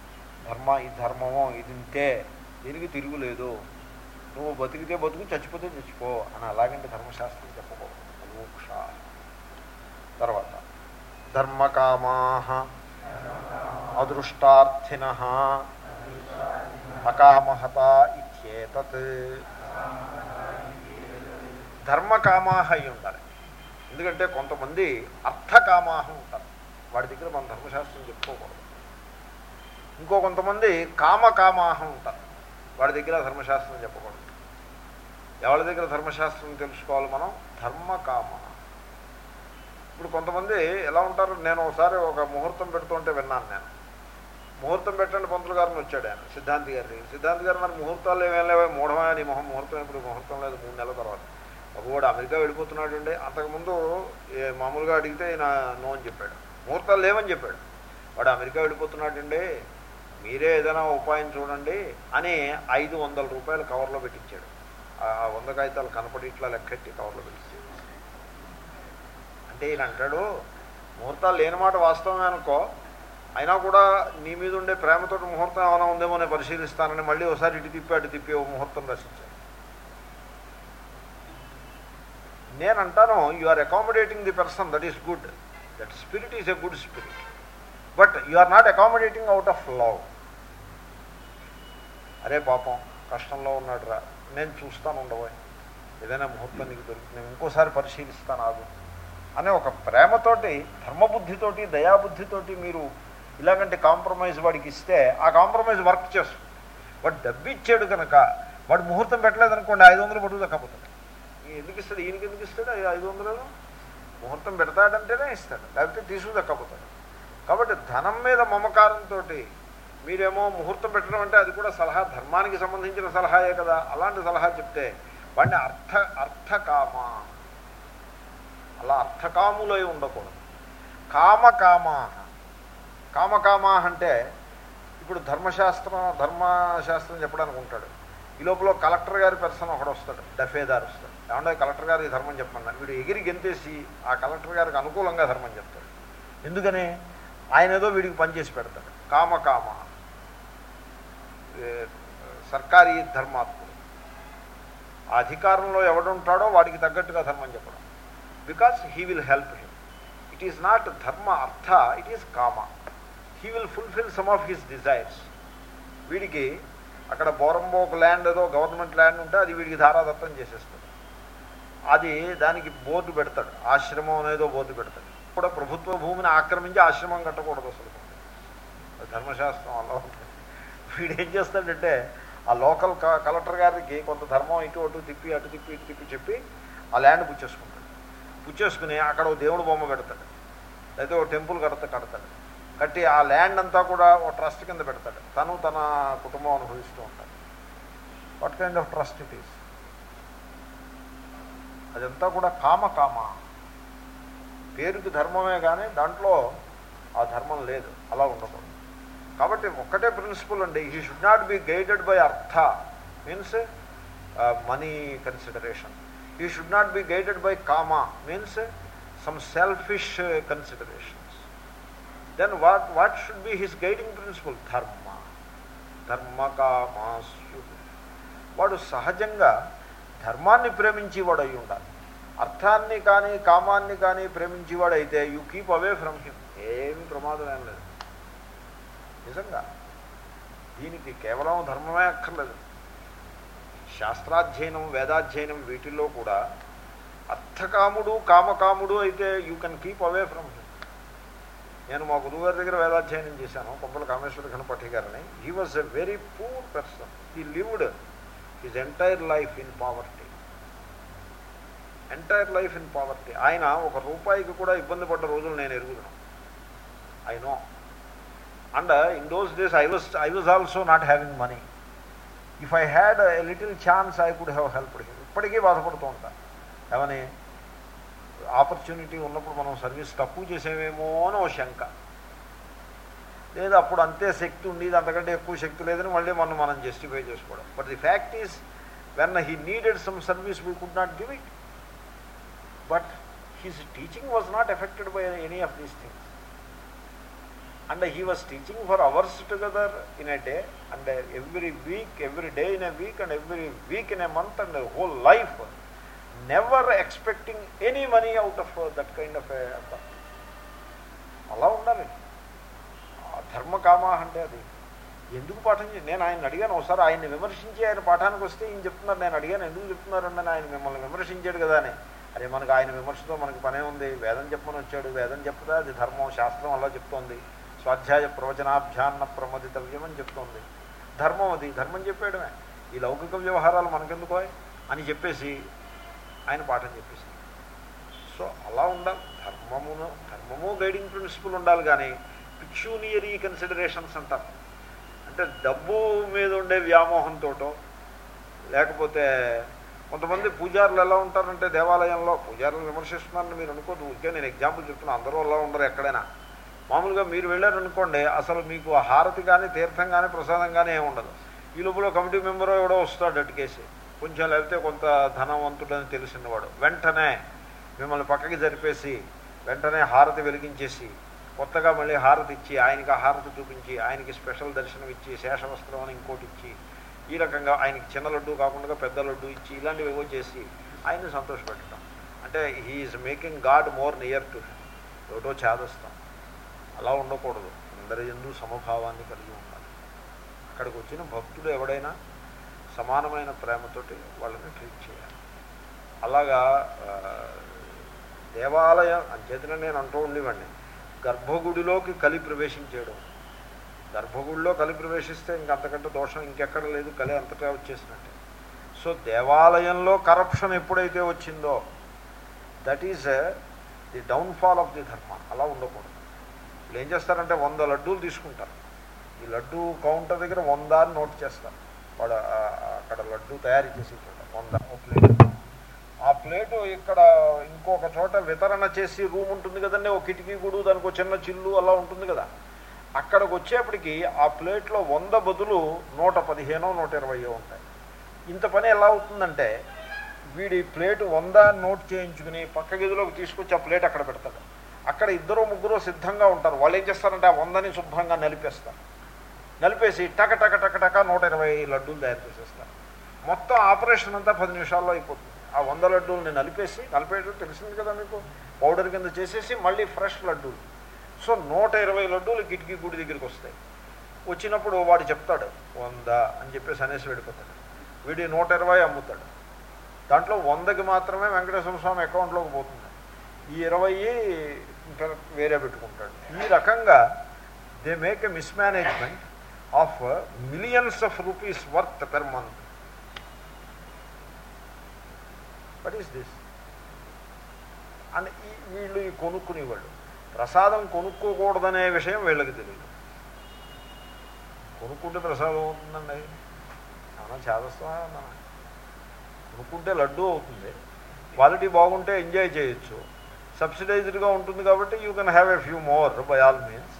ధర్మ ఈ ధర్మమో ఇది ఇంతే దీనికి తిరుగులేదు. నువ్వు బతికితే బతుకు చచ్చిపోతే చచ్చిపో అని అలాగంటే ధర్మశాస్త్రం చెప్పకూడదు. మోక్ష. తర్వాత ధర్మకామా అదృష్టార్థిన అకామహత ఇచ్చేతత్ ధర్మకామాహ అయి ఉండాలి. ఎందుకంటే కొంతమంది అర్థకామాహ ఉంటారు. వాడి దగ్గర మన ధర్మశాస్త్రం చెప్పుకోకూడదు. ఇంకో కొంతమంది కామకామాహ ఉంటారు. వాడి దగ్గర ధర్మశాస్త్రం చెప్పకూడదు. ఎవరి దగ్గర ధర్మశాస్త్రం తెలుసుకోవాలి మనం? ధర్మకామన. ఇప్పుడు కొంతమంది ఎలా ఉంటారు? నేను ఒకసారి ఒక ముహూర్తం పెడుతుంటే విన్నాను నేను. ముహూర్తం పెట్టండి పంతులు గారిని వచ్చాడు ఆయన సిద్ధాంతి గారి సిద్ధాంతి గారు మరి ముహూర్తాలు ఏమేం లేవా మూఢమా? నీ మొహం ముహూర్తం ఇప్పుడు ముహూర్తం లేదు మూడు నెలల తర్వాత. ఒకవాడు అమెరికా వెళ్ళిపోతున్నాడు అండి. అంతకుముందు మామూలుగా అడిగితే ఈయన నో అని చెప్పాడు. ముహూర్తాలు లేవని చెప్పాడు. వాడు అమెరికా వెళ్ళిపోతున్నాడు అండి. మీరే ఏదైనా ఉపాయం చూడండి అని ఐదు వందల రూపాయలు కవర్లో పెట్టించాడు. ఆ వంద కాగితాలు కనపడి ఇట్లా లెక్కెట్టి కవర్లో పెట్టి. అంటే ఈయన అంటాడు ముహూర్తాలు లేని మాట వాస్తవమే అనుకో. అయినా కూడా నీ మీద ఉండే ప్రేమతో ముహూర్తం ఏమైనా ఉందేమో నేను పరిశీలిస్తానని మళ్ళీ ఒకసారి ఇటు తిప్పి అటు తిప్పి ఓ ముహూర్తం రచించాడు. నేను అంటాను you are accommodating the person that is good that spirit is a good spirit but you are not accommodating out of love అరే పాపం కష్టంలో ఉన్నాడు రా నేను చూస్తాను ఉండబోయ్ ఏదైనా ముహూర్తం నీకు దొరుకుతుంది ఇంకోసారి పరిశీలిస్తాను ఆగు. అనే ఒక ప్రేమతోటి ధర్మబుద్ధితోటి దయాబుద్ధితోటి మీరు ఇలాగంటే కాంప్రమైజ్ వాడికి ఇస్తే ఆ కాంప్రమైజ్ వర్క్ చేస్తుంది. వాడు డబ్బు ఇచ్చాడు కనుక వాడు ముహూర్తం పెట్టలేదు అనుకోండి ఐదు వందలు పట్టుకు దక్కపోతుంది ఎందుకు ఇస్తాడు? ఈయనకి ఎందుకు ఇస్తాడు? ఐదు వందలు? ముహూర్తం పెడతాడంటేనే ఇస్తాడు. లేకపోతే తీసుకు దక్కపోతాడు కాబట్టి ధనం మీద మమకారంతో మీరేమో ముహూర్తం పెట్టడం అంటే అది కూడా సలహా ధర్మానికి సంబంధించిన సలహాయే కదా. అలాంటి సలహా చెప్తే వాడిని అర్థ అర్థకామ. అలా అర్థకాములై ఉండకూడదు. కామకామా కామకామా అంటే ఇప్పుడు ధర్మశాస్త్రం ధర్మశాస్త్రం చెప్పడానికి ఉంటాడు. ఈ లోపల కలెక్టర్ గారి పెర్సన్ ఒకడు వస్తాడు డఫేదార్ వస్తాడు. ఏమంటే కలెక్టర్ గారికి ధర్మం చెప్పమన్నా. వీడు ఎగిరి గెంతేసి ఆ కలెక్టర్ గారికి అనుకూలంగా ధర్మం చెప్తాడు. ఎందుకని? ఆయన ఏదో వీడికి పనిచేసి పెడతాడు. కామ కామ సర్కారీ ధర్మాత్ముడు. ఆ అధికారంలో ఎవడుంటాడో వాడికి తగ్గట్టుగా ధర్మం చెప్పడం. Because he will help him it is not dharma artha it is kama. He will fulfil some of his desires వీడికి అక్కడ బోరంబోక్ ల్యాండ్ ఏదో గవర్నమెంట్ ల్యాండ్ ఉంటే అది వీడికి ధారాదత్తం చేసేస్తుంది. అది దానికి బోర్డు పెడతాడు. ఆశ్రమం అనేదో బోర్డు పెడతాడు. కూడా ప్రభుత్వ భూమిని ఆక్రమించి ఆశ్రమం కట్టకూడదు అసలు. ధర్మశాస్త్రం అలా ఉంటుంది. వీడు ఏం చేస్తాడంటే ఆ లోకల్ క- కలెక్టర్ గారికి కొంత ధర్మం ఇటు అటు తిప్పి అటు తిప్పి ఇటు తిప్పి చెప్పి ఆ ల్యాండ్ పుచ్చేసుకుంటాడు పుచ్చేసుకుని అక్కడ ఓ దేవుడు బొమ్మ పెడతాడు. లేదా ఓ టెంపుల్ కడతా కడతాడు. కట్టి ఆ ల్యాండ్ అంతా కూడా ఓ ట్రస్ట్ కింద పెడతాడు. తను తన కుటుంబం అనుభవిస్తూ ఉంటాడు. What kind of trust it is? అదంతా కూడా కామ కామ పేరుకి ధర్మమే కానీ దాంట్లో ఆ ధర్మం లేదు. అలా ఉండకూడదు. కాబట్టి ఒక్కటే ప్రిన్సిపల్ అండి he should not be guided by artha means money consideration he should not be guided by kama means some selfish considerations then what what should be his guiding principle dharma dharma కామాస్యు వాడు సహజంగా ధర్మాన్ని ప్రేమించేవాడు అయి ఉండాలి. అర్థాన్ని కానీ కామాన్ని కానీ ప్రేమించేవాడు అయితే you keep away from him ఏమి ప్రమాదం ఏం లేదు. నిజంగా. దీనికి కేవలం ధర్మమే అక్కర్లేదు. శాస్త్రాధ్యయనం వేదాధ్యయనం వీటిల్లో కూడా అర్థకాముడు కామకాముడు అయితే you can keep away from him నేను మా గురువుగారి దగ్గర వేదాధ్యయనం చేశాను కొంపల కామేశ్వర గణపతి గారిని. He was a very poor person he lived his entire life in poverty entire life in poverty ఆయన ఒక రూపాయికి కూడా ఇబ్బంది పడ్డ రోజులు నేను ఎరుగుతున్నాను I know and in those days I was I was also not having money if I had a little chance I could have help ఇప్పటికీ బాధపడుతూ ఉంటాను ఏమని? ఆపర్చునిటీ ఉన్నప్పుడు మనం సర్వీస్ తక్కువ చేసేమేమో అని ఓ శంక. లేదు అప్పుడు అంతే శక్తి ఉండేది అంతకంటే ఎక్కువ శక్తి లేదని మళ్ళీ మనం మనం జస్టిఫై చేసుకోవడం. But the fact is when he needed some service we could not give it but his teaching was not affected by any of these things and he was teaching for hours together in a day and every week every day in a week and every week in a month and whole life never expecting any money out of that kind of అలా ఉండాలి. ఆ ధర్మకామా అంటే అది. ఎందుకు పాఠం నేను ఆయన అడిగాను ఒకసారి ఆయన్ని విమర్శించి ఆయన పాఠానికి వస్తే ఈయన చెప్తున్నారు. నేను అడిగాను ఎందుకు చెప్తున్నారండి ఆయన మిమ్మల్ని విమర్శించాడు కదా అని. అరే మనకు ఆయన విమర్శతో మనకి పనే ఉంది. వేదం చెప్పమని వచ్చాడు. వేదం చెప్తా అది ధర్మం శాస్త్రం అలా చెప్తోంది. స్వాధ్యాయ ప్రవచనాభ్యాన్న ప్రమోదితవ్యం అని చెప్తోంది. ధర్మం అది ధర్మం చెప్పేయడమే. ఈ లౌకిక వ్యవహారాలు మనకెందుకో అని చెప్పేసి ఆయన పాఠం చెప్పేసి. సో అలా ఉండాలి. ధర్మమును ధర్మము గైడింగ్ ప్రిన్సిపల్ ఉండాలి కానీ పిక్యూనియరీ కన్సిడరేషన్స్ అంటారు అంటే డబ్బు మీద ఉండే వ్యామోహంతోటో లేకపోతే కొంతమంది పూజారులు ఎలా ఉంటారంటే దేవాలయంలో పూజారులు విమర్శిస్తున్నారని మీరు అనుకోదు ఊరికే నేను ఎగ్జాంపుల్ చెప్తున్నా. అందరూ అలా ఉండరు ఎక్కడైనా. మామూలుగా మీరు వెళ్ళారనుకోండి అసలు మీకు ఆ హారతి కానీ తీర్థం కానీ ప్రసాదం కానీ ఏమి ఉండదు. ఈ లోపల కమిటీ మెంబర్ ఎవడో వస్తాడు అటుకేసి కొంచెం లేకపోతే కొంత ధనవంతుడని తెలిసినవాడు వెంటనే మిమ్మల్ని పక్కకి జరిపేసి వెంటనే హారతి వెలిగించేసి కొత్తగా మళ్ళీ హారతి ఇచ్చి ఆయనకి ఆ హారతి చూపించి ఆయనకి స్పెషల్ దర్శనం ఇచ్చి శేషవస్త్రం అని ఇంకోటి ఇచ్చి ఈ రకంగా ఆయనకి చిన్న లడ్డు కాకుండా పెద్ద లడ్డు ఇచ్చి ఇలాంటివి ఏవో చేసి ఆయన్ని సంతోషపెట్టడం. అంటే he is making god more near to ఏటో చేదస్తాం. అలా ఉండకూడదు. అందరి ఎందు సమభావాన్ని కలిగి ఉండాలి. అక్కడికి వచ్చిన భక్తుడు ఎవడైనా సమానమైన ప్రేమతోటి వాళ్ళని ట్రీట్ చేయాలి. అలాగా దేవాలయం అంచేతనే నేను అంటూ ఉండేవాడిని. గర్భగుడిలోకి కలి ప్రవేశించేయడం గర్భగుడిలో కలి ప్రవేశిస్తే ఇంకంతకంటే దోషం ఇంకెక్కడ లేదు కలి అంతటా వచ్చేసినట్టే. సో దేవాలయంలో కరప్షన్ ఎప్పుడైతే వచ్చిందో that is the downfall of the dharma. అలా ఉండకూడదు. ఇప్పుడు ఏం చేస్తారంటే వంద లడ్డూలు తీసుకుంటారు. ఈ లడ్డు కౌంటర్ దగ్గర వంద అని నోట్ చేస్తారు. వాడు అక్కడ లడ్డు తయారు చేసి వంద ఒక ప్లేట్. ఆ ప్లేటు ఇక్కడ ఇంకొక చోట వితరణ చేసి రూమ్ ఉంటుంది కదండి ఒక కిటికీ గుడు దానికి ఒక చిన్న చిల్లు అలా ఉంటుంది కదా. అక్కడికి వచ్చేప్పటికి ఆ ప్లేట్లో వంద బదులు నూట పదిహేనో నూట ఇరవయో ఉంటాయి. ఇంత పని ఎలా అవుతుందంటే వీడి ప్లేటు వంద నోట్ చేయించుకుని పక్క గదిలోకి తీసుకొచ్చి ఆ ప్లేట్ అక్కడ పెడతాడు. అక్కడ ఇద్దరు ముగ్గురు సిద్ధంగా ఉంటారు. వాళ్ళు ఏం చేస్తారంటే ఆ వందని శుభ్రంగా నలిపేస్తారు. నలిపేసి టక టక టక టక నూట ఇరవై లడ్డూలు తయారు చేసేస్తారు. మొత్తం ఆపరేషన్ అంతా పది నిమిషాల్లో అయిపోతుంది. ఆ వంద లడ్డూలని నలిపేసి నలిపేయడం తెలిసింది కదా మీకు? పౌడర్ కింద చేసేసి మళ్ళీ ఫ్రెష్ లడ్డూలు. సో నూట ఇరవై లడ్డూలు కిటికీ గుడి దగ్గరికి వస్తాయి. వచ్చినప్పుడు వాడు చెప్తాడు వంద అని చెప్పేసి అనేసి వెళ్ళిపోతాడు. వీడి నూట ఇరవై అమ్ముతాడు. దాంట్లో వందకి మాత్రమే వెంకటేశ్వర స్వామి అకౌంట్లోకి పోతుంది. ఈ ఇరవై వేరే పెట్టుకుంటాడు. ఈ రకంగా they make a mismanagement of millions of rupees worth per month. What is this and ఈ వీళ్ళు ఈ కొనుక్కునేవాళ్ళు. ప్రసాదం కొనుక్కోకూడదనే విషయం వీళ్ళకి తెలియదు కొనుక్కుంటే ప్రసాదం అవుతుందండి. చాలా చేదస్తామా కొనుక్కుంటే లడ్డు అవుతుంది. క్వాలిటీ బాగుంటే ఎంజాయ్ చేయొచ్చు. సబ్సిడైజ్డ్గా ఉంటుంది కాబట్టి you can have a few more by all means.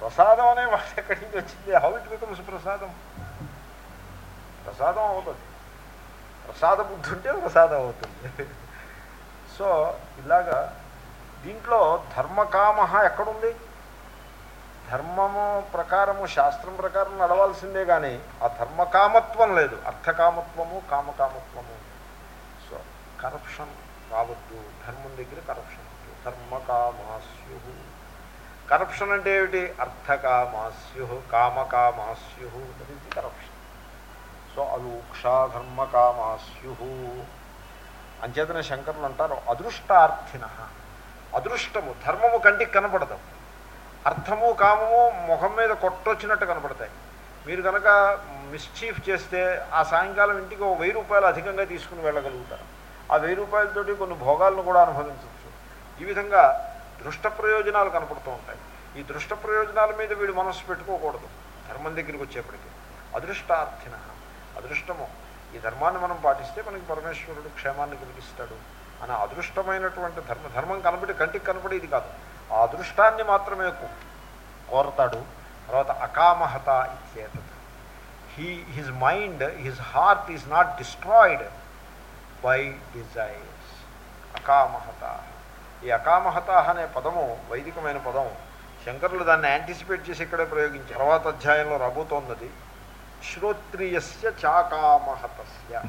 ప్రసాదం అనే మాట ఎక్కడి నుంచి వచ్చింది? హౌ ఇట్ బికమ్స్ ప్రసాదం? ప్రసాదం అవుతుంది. ప్రసాద బుద్ధి ఉంటే ప్రసాదం అవుతుంది. సో ఇలాగా దీంట్లో ధర్మకామ ఎక్కడుంది? ధర్మము ప్రకారము శాస్త్రం ప్రకారం నడవాల్సిందే కానీ ఆ ధర్మకామత్వం లేదు. అర్థకామత్వము కామకామత్వము. సో కరప్షన్ రావద్దు. ధర్మం దగ్గర కరప్షన్ ధర్మకామాస్యు కరప్షన్ అంటే ఏమిటి? అర్థకామాస్యు కామకామాస్యు. That is the corruption so అలూక్షాధర్మకామాస్యు అంచేతనే శంకరులు అంటారు అదృష్టార్థిన. అదృష్టము ధర్మము కంటికి కనపడదు. అర్థము కామము ముఖం మీద కొట్టొచ్చినట్టు కనపడతాయి. మీరు కనుక మిస్చీఫ్ చేస్తే ఆ సాయంకాలం ఇంటికి ఒక వెయ్యి రూపాయలు అధికంగా తీసుకుని వెళ్ళగలుగుతారు. ఆ వెయ్యి రూపాయలతోటి కొన్ని భోగాలను కూడా అనుభవించదు ఈ విధంగా దృష్ట ప్రయోజనాలు కనపడుతూ ఉంటాయి. ఈ దృష్ట ప్రయోజనాల మీద వీడు మనస్సు పెట్టుకోకూడదు. ధర్మం దగ్గరికి వచ్చేప్పటికి. అదృష్టార్థిన అదృష్టము. ఈ ధర్మాన్ని మనం పాటిస్తే మనకి పరమేశ్వరుడు క్షేమాన్ని కలిగిస్తాడు అని అదృష్టమైనటువంటి ధర్మ ధర్మం కనబడి కంటికి కనపడేది కాదు. ఆ అదృష్టాన్ని మాత్రమే కోరతాడు. తర్వాత అకామహత ఇచ్చేత he his mind his heart is not destroyed by desires. అకామహత. ఈ అకామహత అనే పదము వైదికమైన పదం శంకరులు దాన్ని యాంటిసిపేట్ చేసి ఇక్కడే ప్రయోగించి తర్వాత అధ్యాయంలో రాబోతోన్నది శ్రోత్రియస్య చాకామహతస్య.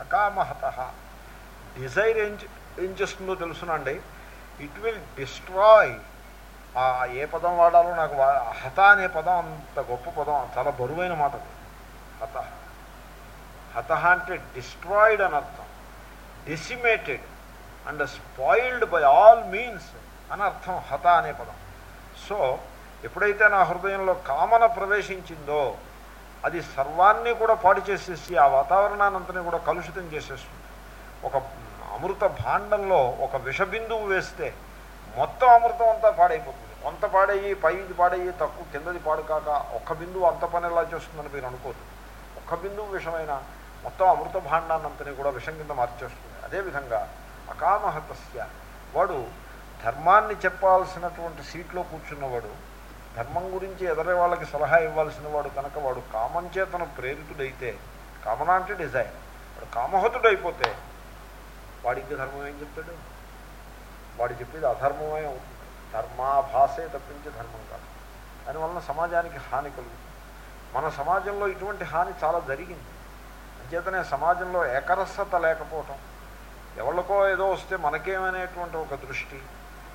అకామహత. డిజైర్ ఏం ఏం చేస్తుందో తెలుసునండి. ఇట్ విల్ డిస్ట్రాయ్ ఆ ఏ పదం వాడాలో నాకు హత అనే పదం అంత గొప్ప పదం చాలా బరువైన మాట హత. హత అంటే డిస్ట్రాయిడ్ అని అర్థం. Decimated and spoiled by all means అని అర్థం హత అనే పదం సో ఎప్పుడైతే నా హృదయంలో కామన ప్రవేశించిందో అది సర్వాన్ని కూడా పాడు చేసేసి ఆ వాతావరణాన్ని అంతని కూడా కలుషితం చేసేస్తుంది. ఒక అమృత భాండంలో ఒక విషబిందువు వేస్తే మొత్తం అమృతం అంతా పాడైపోతుంది. కొంత పాడయ్యి పైది పాడయ్యి తక్కువ కిందది పాడు కాక ఒక్క బిందువు అంత పని ఎలా చేస్తుందని మీరు అనుకోదు ఒక్క బిందువు విషమైన మొత్తం అమృత భాండాన్నంతని కూడా విషం కింద మార్చేస్తుంది. అదేవిధంగా అకామహతస్య. వాడు ధర్మాన్ని చెప్పాల్సినటువంటి సీట్లో కూర్చున్నవాడు ధర్మం గురించి ఎదరే వాళ్ళకి సలహా ఇవ్వాల్సిన వాడు కనుక వాడు కామం చేతను ప్రేరితుడైతే కామన అంటే డిజైర్ వాడు కామహతుడైపోతే వాడికి ధర్మం ఏం చెప్తాడు? వాడు చెప్పేది అధర్మమే అవుతుంది. ధర్మాభాసే తప్పించి ధర్మం కాదు. దానివలన సమాజానికి హాని కలుగుతుంది. మన సమాజంలో ఇటువంటి హాని చాలా జరిగింది. అంచేతనే సమాజంలో ఏకరసత లేకపోవటం ఎవరికో ఏదో వస్తే మనకేమనేటువంటి ఒక దృష్టి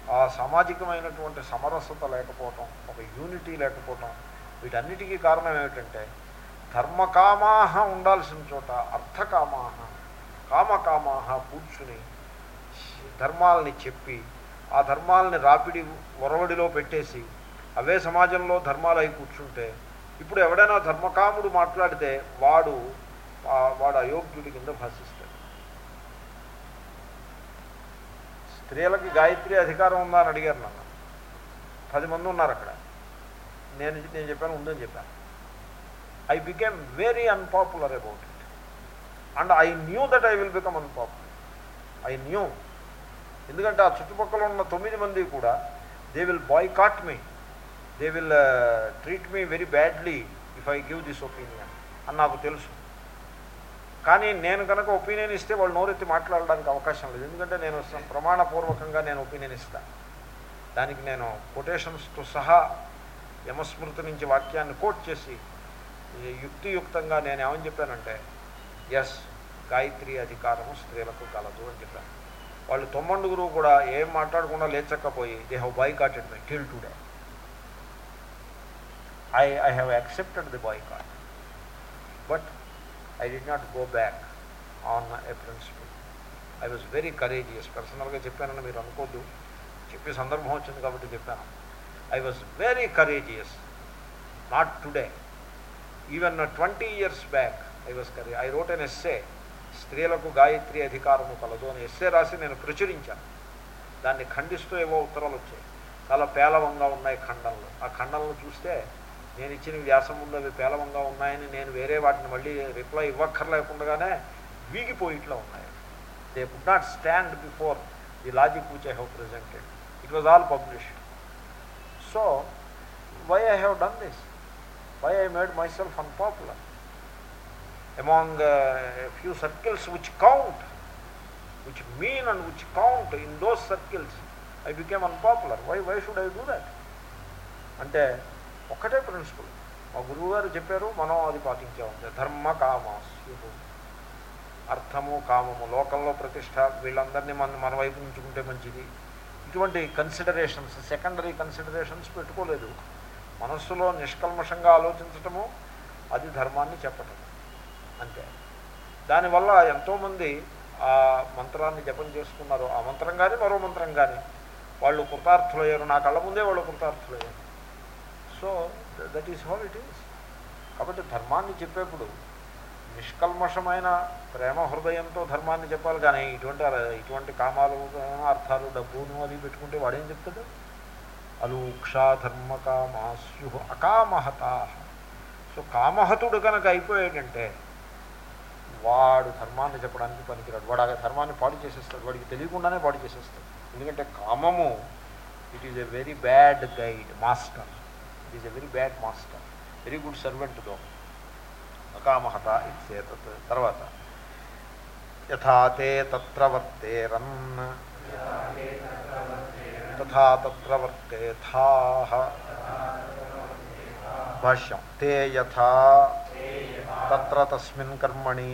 ఆ సామాజికమైనటువంటి సమరసత లేకపోవటం ఒక యూనిటీ లేకపోవటం వీటన్నిటికీ కారణం ఏమిటంటే ధర్మకామాహ ఉండాల్సిన చోట అర్థకామాహ కామకామాహ కూర్చుని ధర్మాలని చెప్పి ఆ ధర్మాలని రాపిడి ఒరవడిలో పెట్టేసి అవే సమాజంలో ధర్మాలు అయి కూర్చుంటే ఇప్పుడు ఎవడైనా ధర్మకాముడు మాట్లాడితే వాడు వాడు అయోగ్యుడి కింద భాషిస్తాడు స్త్రీలకి గాయత్రి అధికారం ఉందా అని అడిగారు నన్ను. పది మంది ఉన్నారు అక్కడ. నేను నేను చెప్పాను ఉందని చెప్పాను. I became very unpopular about it and I knew that I will become unpopular I knew ఎందుకంటే ఆ చుట్టుపక్కల ఉన్న తొమ్మిది మంది కూడా they will boycott me they will treat me very badly if I give this opinion అని నాకు తెలుసు. కానీ నేను కనుక ఒపీనియన్ ఇస్తే వాళ్ళు నోరెత్తి మాట్లాడడానికి అవకాశం లేదు. ఎందుకంటే నేను ప్రమాణపూర్వకంగా నేను ఒపీనియన్ ఇస్తాను దానికి నేను కొటేషన్స్తో సహా యమస్మృతి నుంచి వాక్యాన్ని కోట్ చేసి యుక్తియుక్తంగా నేను ఏమని చెప్పానంటే ఎస్ గాయత్రి అధికారము స్త్రీలకు కలదు అని చెప్పాను. వాళ్ళు తొమ్మండుగురు కూడా ఏం మాట్లాడకుండా లేచక్కపోయి they have boycotted my till today. I I have accepted the boycott. But I did not go back on a principle I was very courageous పర్సనల్గా చెప్పానని మీరు అనుకోద్దు. చెప్పే సందర్భం వచ్చింది కాబట్టి చెప్పాను. I was very courageous not today even twenty years back I was Kare I wrote an essay స్త్రీలకు గాయత్రి అధికారము కలదు అని ఎస్సే రాసి నేను ప్రచురించాను. దాన్ని ఖండిస్తూ ఏవో ఉత్తరాలు వచ్చాయి. చాలా పేలవంగా ఉన్నాయి ఖండంలో ఆ ఖండంలో చూస్తే నేను ఇచ్చిన వ్యాసం అవి పేలవంగా ఉన్నాయని నేను వేరే వాటిని మళ్ళీ రిప్లై ఇవ్వక్కర్లేకుండానే వీగిపోయిట్లో ఉన్నాయి. They could not stand before the logic which I have presented it was all published so why I have done this why I made myself unpopular among uh, a few circles which count, which mean and which count in those circles, I became unpopular. Why, why should I do that? అంటే ఒక్కటే principle మా గురువు గారు చెప్పారు మనం అది పాటించామంటే ధర్మ కామాస్యు. అర్థము కామము లోకంలో ప్రతిష్ట వీళ్ళందరినీ మన మన వైపు ఉంచుకుంటే మంచిది. ఇటువంటి కన్సిడరేషన్స్ సెకండరీ కన్సిడరేషన్స్ పెట్టుకోలేదు. మనస్సులో నిష్కల్మషంగా ఆలోచించటము అది ధర్మాన్ని చెప్పటం. అంతే. దానివల్ల ఎంతోమంది ఆ మంత్రాన్ని జపం చేసుకున్నారు. ఆ మంత్రం కానీ మరో మంత్రం కానీ వాళ్ళు కృతార్థులయ్యారు. నా కళ్ళ ముందే వాళ్ళు కృతార్థులయ్యారు. So that is how it is కాబట్టి ధర్మాన్ని చెప్పేప్పుడు నిష్కల్మషమైన ప్రేమ హృదయంతో ధర్మాన్ని చెప్పాలి. కానీ ఇటువంటి ఇటువంటి కామాలు అర్థాలు డబ్బును అది పెట్టుకుంటే వాడేం చెప్తాడు? అలూక్షా ధర్మ కామాస్యు అకామహత. సో కామహతుడు కనుక అయిపోయాడంటే వాడు ధర్మాన్ని చెప్పడానికి పనికిరాడు. వాడు ఆ ధర్మాన్ని పాడు చేసేస్తాడు. వాడికి తెలియకుండానే పాడు చేసేస్తాడు. ఎందుకంటే కామము it is a very bad guide master it is a very bad master very good servant though అకామహత ఇచ్చేతత్ తర్వాత యథా తే తత్ర వర్తేరన్ తథా తత్ర వర్తేథాః భాష్యం తే యథా తత్ర తస్మిన్ కర్మణి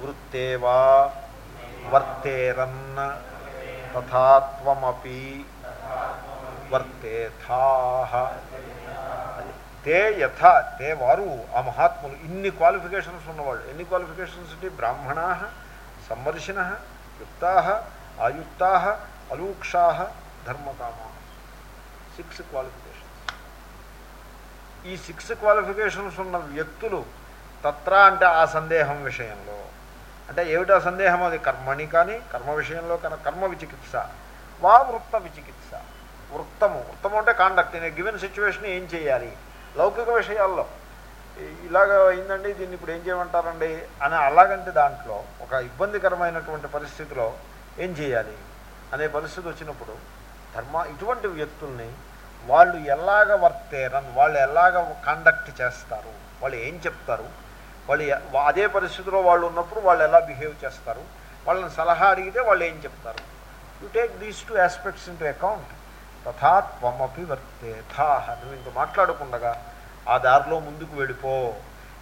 వృత్తేవా వర్తేరన్ తథాత్వమపి వర్తే తే యథ తే వారు ఆ మహాత్ములు ఇన్ని క్వాలిఫికేషన్స్ ఉన్నవాళ్ళు. ఎన్ని క్వాలిఫికేషన్స్ అంటే బ్రాహ్మణ సంవర్షిణ యుక్తా ఆయుక్తా అలూక్షా ధర్మకామా. సిక్స్ క్వాలిఫికేషన్స్ ఈ సిక్స్ క్వాలిఫికేషన్స్ ఉన్న వ్యక్తులు తత్ర అంటే ఆ సందేహం విషయంలో. అంటే ఏమిటా సందేహం? అది కర్మని కానీ కర్మ విషయంలో కన కర్మ విచికిత్స వా వృత్త విచికిత్స. వృత్తము. వృత్తము అంటే కాండక్ట్ నేను గివెన్ సిచ్యువేషన్ ఏం చేయాలి? లౌకిక విషయాల్లో. ఇలాగ అయిందండి దీన్ని ఇప్పుడు ఏం చేయమంటారండి? అని అలాగంటే దాంట్లో ఒక ఇబ్బందికరమైనటువంటి పరిస్థితిలో ఏం చేయాలి? అనే పరిస్థితి వచ్చినప్పుడు ధర్మ ఇటువంటి వ్యక్తుల్ని వాళ్ళు ఎలాగ వర్తేరన్ వాళ్ళు ఎలాగ కండక్ట్ చేస్తారు? వాళ్ళు ఏం చెప్తారు? వాళ్ళు అదే పరిస్థితిలో వాళ్ళు ఉన్నప్పుడు వాళ్ళు ఎలా బిహేవ్ చేస్తారు? వాళ్ళని సలహా అడిగితే వాళ్ళు ఏం చెప్తారు? You take these two aspects into account తథా త్వమపి వర్తేథా నువ్వు ఇంక మాట్లాడకుండగా ఆ దారిలో ముందుకు వెళ్ళిపో.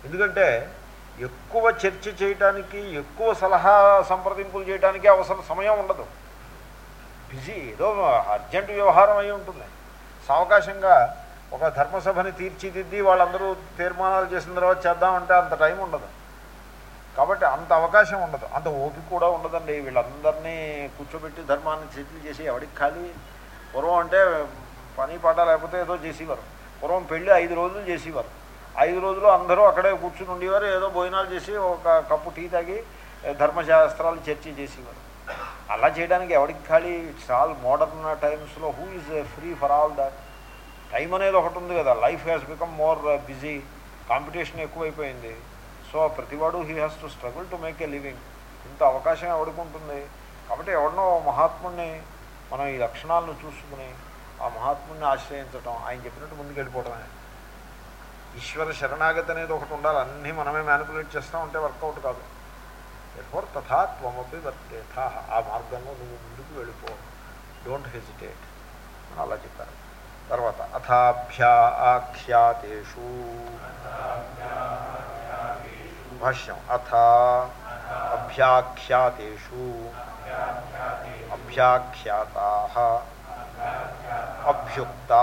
ఎందుకంటే ఎక్కువ చర్చ చేయటానికి ఎక్కువ సలహా సంప్రదింపులు చేయడానికి అవసరం సమయం ఉండదు. బిజీ ఏదో అర్జెంట్ వ్యవహారం అయి ఉంటుంది. సావకాశంగా ఒక ధర్మసభని తీర్చిదిద్ది వాళ్ళందరూ తీర్మానాలు చేసిన తర్వాత చేద్దామంటే అంత టైం ఉండదు. కాబట్టి అంత అవకాశం ఉండదు. అంత ఓపిక కూడా ఉండదండి. వీళ్ళందరినీ కూర్చోబెట్టి ధర్మాన్ని సెటిల్ చేసి ఎవడికి ఖాళీ పూర్వం అంటే పని పాట లేకపోతే ఏదో చేసేవారు. పూర్వం పెళ్ళి ఐదు రోజులు చేసేవారు. ఐదు రోజులు అందరూ అక్కడే కూర్చుని ఉండేవారు. ఏదో భోజనాలు చేసి ఒక కప్పు టీ తాగి ధర్మశాస్త్రాలు చర్చ చేసేవారు. అలా చేయడానికి ఎవడికి ఖాళీ? ఇట్స్ ఆల్ మోడర్న్ టైమ్స్లో who is free for all that time అనేది ఒకటి ఉంది కదా. Life has become more busy. Competition ఎక్కువైపోయింది. సో ప్రతివాడు he has to struggle to make a living. ఇంత అవకాశం ఎవరికి ఉంటుంది? కాబట్టి ఎవరినో మహాత్ముడిని మనం ఈ లక్షణాలను చూసుకుని ఆ మహాత్ముడిని ఆశ్రయించటం ఆయన చెప్పినట్టు ముందుకు వెళ్ళిపోవడమే ఈశ్వర శరణాగతి అనేది ఒకటి ఉండాలి. అన్నీ మనమే మ్యానిపులేట్ చేస్తూ ఉంటే వర్కౌట్ కాదు. ఎఫోర్ తథా త్వమపి వర్తేథ. ఆ మార్గంలో నువ్వు ముందుకు వెళ్ళిపో. డోంట్ హెజిటేట్ అని అలా చెప్పారు. తర్వాత అథాభ్యా ఆఖ్యాతేషు. భాష్యం అథ అభ్యాఖ్యాతేషు. అభ్యాఖ్యాతా అభ్యుక్తా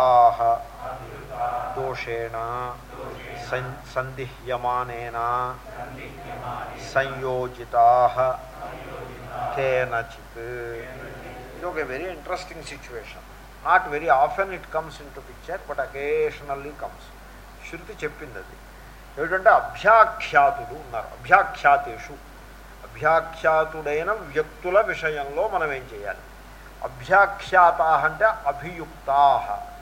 దోషేణ సన్ సందిహ్యమానేన సంయోజితా కేనచిత్. ఇది ఒక very interesting situation not very often it comes into picture but occasionally comes శృతి చెప్పింది అది. ఏమిటంటే అభ్యాఖ్యాతుడు ఉన్నారు. అభ్యాఖ్యాతేషు. అభ్యాఖ్యాతుడైన వ్యక్తుల విషయంలో మనం ఏం చేయాలి? అభ్యాఖ్యాత అంటే అభియుక్తా.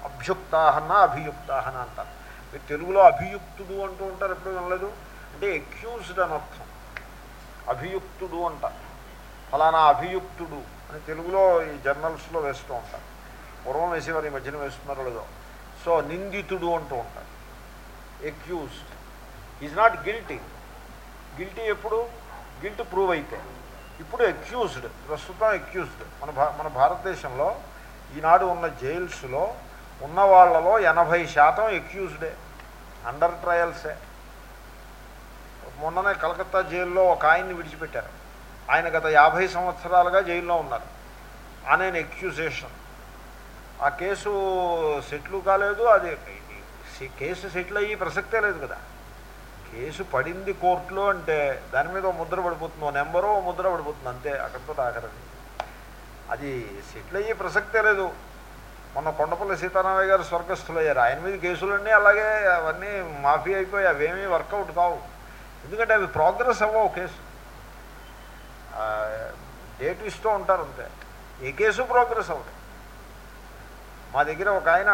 అభ్యుక్తా అన్న అభియుక్తా అని అంటారు. మీరు తెలుగులో అభియుక్తుడు అంటూ ఉంటారు ఎప్పుడు వినలేదు? అంటే ఎక్యూజ్డ్ అని అర్థం. అభియుక్తుడు అంటారు. ఫలానా అభియుక్తుడు అని తెలుగులో ఈ జర్నల్స్లో వేస్తూ ఉంటారు. పూర్వం వేసేవారు ఈ మధ్యన వేస్తున్నారు లేదో. సో నిందితుడు అంటూ ఉంటారు. Accused is not guilty guilty ఎప్పుడు? గిల్ట్ ప్రూవ్ అయితే ఇప్పుడు అక్యూజ్డ్ ప్రస్తుతం అక్యూజ్డ్ మన భా మన భారతదేశంలో ఈనాడు ఉన్న జైల్స్లో ఉన్న వాళ్ళలో ఎనభై శాతం అక్యూజ్డే అండర్ ట్రయల్సే మొన్ననే కలకత్తా జైల్లో ఒక ఆయన్ని విడిచిపెట్టారు. ఆయన గత యాభై సంవత్సరాలుగా జైల్లో ఉన్నారు. ఆయన ఎక్యూజేషన్ ఆ కేసు సెటిల్ కాలేదు అది కేసు సెటిల్ అయ్యి ప్రసక్తే లేదు కదా. కేసు పడింది కోర్టులో అంటే దాని మీద ఓ ముద్ర పడిపోతుంది. ఓ నెంబరో ముద్ర పడిపోతుంది. అంతే అక్కడితో ఆఖరండి అది సెటిల్ అయ్యే ప్రసక్తే లేదు. మొన్న కొండపల్లి సీతారామయ్య గారు స్వర్గస్థులయ్యారు. ఆయన మీద కేసులన్నీ అలాగే అవన్నీ మాఫీ అయిపోయి అవేమీ వర్కౌట్ కావు. ఎందుకంటే అవి ప్రోగ్రెస్ అవ్వవు కేసు. డేట్ ఇస్తూ ఉంటారు అంతే. ఏ కేసు ప్రోగ్రెస్ అవ్వదు. మా దగ్గర ఒక ఆయన